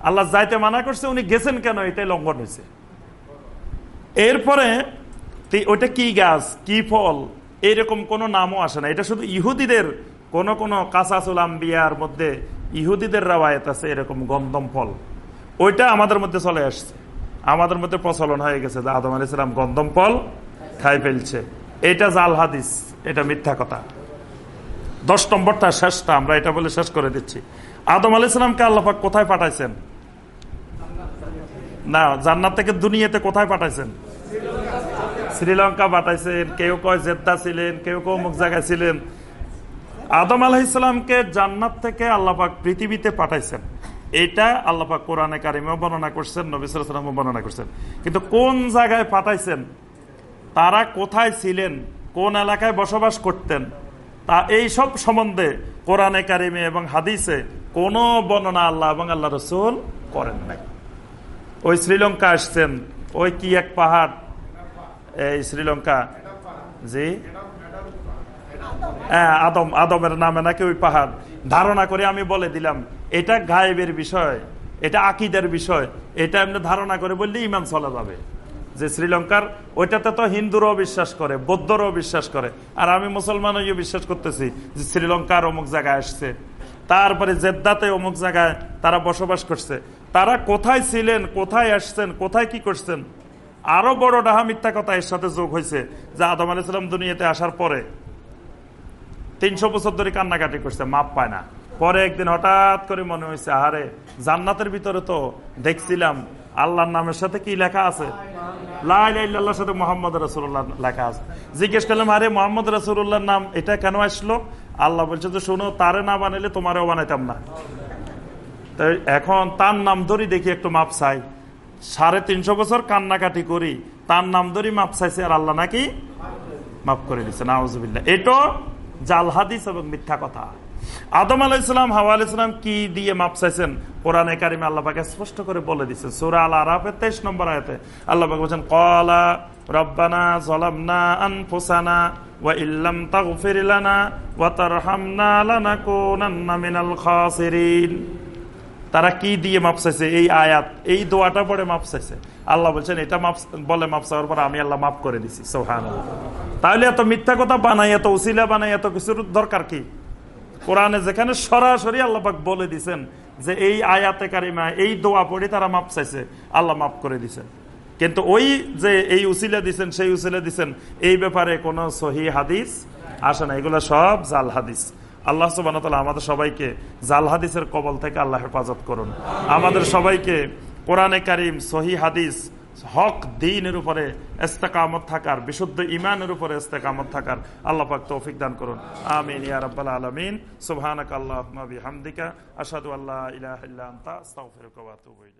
আল্লাহ যাইতে মানা করছে, উনি গেছেন কেন? এটাই লঙ্ঘন হয়েছে। এরপরে ওইটা কি গাছ? কি ফল? এইরকম কোনো নামও আসে না। এটা শুধু ইহুদিদের, কোন কোন কাসাসুল আম্বিয়ার মধ্যে ইহুদিদের রাওয়ায়ত আছে এরকম গন্ধম ফল। ওইটা আমাদের মধ্যে চলে আসছে। আমাদের মধ্যে প্রচলন হয়ে গেছে যে আদম আলাইসালাম গন্ধম ফল খাই ফেলছে। এটা জাল হাদিস, এটা মিথ্যা কথা। দশ নম্বরটা শেষটা, আমরা এটা বলে শেষ করে দিচ্ছি। আদম আলাইসালামকে আল্লাহাক কোথায় পাঠাইছেন? না, জান্নাত থেকে দুনিয়াতে কোথায় পাঠাইছেন? শ্রীলঙ্কা পাঠাইছেন, কেউ কয় জেদ্দা ছিলেন, কেউ কেউ মুখ জায়গায় ছিলেন। আদম আলাহিসামকে জান্নাত থেকে আল্লাপাক পৃথিবীতে পাঠাইছেন। এটা আল্লাপাক কোরআনে কারিমেও বর্ণনা করছেন নবিসামও বর্ণনা করছেন। কিন্তু কোন জায়গায় পাঠাইছেন? তারা কোথায় ছিলেন? কোন এলাকায় বসবাস করতেন? তা এই সব সম্বন্ধে কোরআনে কারিমে এবং হাদিসে কোন বর্ণনা আল্লাহ এবং আল্লাহ রসুল করেন নাই। ওই শ্রীলঙ্কা আসছেন, ওই কি এক পাহাড়? এই শ্রীলঙ্কা। জি? হ্যাঁ আদম, আদমের নামে নাকি ওই পাহাড়? ধারণা করে আমি বলে দিলাম। এটা গায়েবের বিষয়, এটা আকিদের বিষয়, এটা এমনি ধারণা করে বললে ইমান চলা যাবে। যে শ্রীলঙ্কার, ওইটাতে তো হিন্দুরাও বিশ্বাস করে, বৌদ্ধরাও বিশ্বাস করে। আর আমি মুসলমানও বিশ্বাস করতেছি যে শ্রীলঙ্কার অমুক জায়গায় আসছে। তারপরে জেদ্দাতে অমুক জায়গায় তারা বসবাস করছে। তারা কোথায় ছিলেন, কোথায় আসছেন, কোথায় কি করছেন? আরও বড় ডাহা মিথ্যা কথা এর সাথে যোগ হয়েছে যে আদম আলাইসালাম দুনিয়াতে আসার পরে তিনশো বছর ধরে কান্নাকাটি করছে, মাপ পায় না। পরে একদিন হঠাৎ করে মনে হয়েছে, আহারে, জান্নাতের ভিতরে তো দেখছিলাম আল্লাহর নামের সাথে কি লেখা আছে? লাইল্লাহর সাথে মোহাম্মদ রসুল্লাহ লেখা আছে। জিজ্ঞেস করলাম, আরে, মোহাম্মদ রসুল্লাহর নাম, এটা কেন আসলো? আল্লাহ বলছে যে শোনো, তারে না বানাইলে তোমারও বানাইতাম না। তাই এখন তার নাম ধরি দেখি একটু মাপ চাই। সাড়ে তিনশো বছর কান্নাকাটি করি, তার নাম ধরি মাপ চাইছে আর আল্লাহ নাকি মাফ করে দিচ্ছে নাউজুবিল্লা এটা জাল হাদিস এবং মিথ্যা কথা। আদম আলাইসালাম হাওয়া আলাইসালাম কি দিয়ে মাপ চাইছেন? কোরআনে কারিমে আল্লাহকে স্পষ্ট করে বলে দিচ্ছেন সুরা আল আরাফের তেইশ নম্বর আয়তে আল্লাহ বলছেন কলা রব্বানা জলামনা আনফুসানা ওয়া ইল্লাম তাগফির লানা ওয়া তারহামনা লানাকুনান্না মিনাল খাসিরিন। তারা কি দিয়ে মাপ চাইছে? এই আয়াত, এই দোয়াটা পরে মাপ চাইছে। আল্লাহ বলছেন, এটা মাপ বলে মাপ চাওয়ার পর আমি আল্লাহ মাফ করে দিছি। সোহান তাহলে এত মিথ্যা কথা বানাই, এত উসিলা বানাই, এত কিছুর দরকার কি? কোরআনে যেখানে সরাসরি আল্লাপাক বলে দিছেন যে এই আয়াতে কারিমা, এই দোয়া পড়ে তারা মাপ চাইছে, আল্লাহ মাফ করে দিছেন কিন্তু ওই যে এই উসিলা দিছেন, সেই উসিলা দিছেন, এই ব্যাপারে কোন সহি হাদিস আসে না। এগুলো সব জাল হাদিস। আল্লাহ সুবান আমাদের সবাইকে জাল হাদিসের কবল থেকে আল্লাহ হেফাজত করুন। আমাদের সবাইকে কোরআনে কারিম সহি হাদিস হক দিনের উপরে এস্তেকামত থাকার, বিশুদ্ধ ইমানের উপরে এস্তেকামত থাকার আল্লাহ পাক তৌফিক দান করুন। আমিন, ইয়া রাব্বাল আলামিন। সুবহানাক আল্লাহুম্মা বিহামদিকা। আশহাদু আল্লা ইলাহা ইল্লা আনতা। আস্তাগফিরুকা ওয়া আতুবু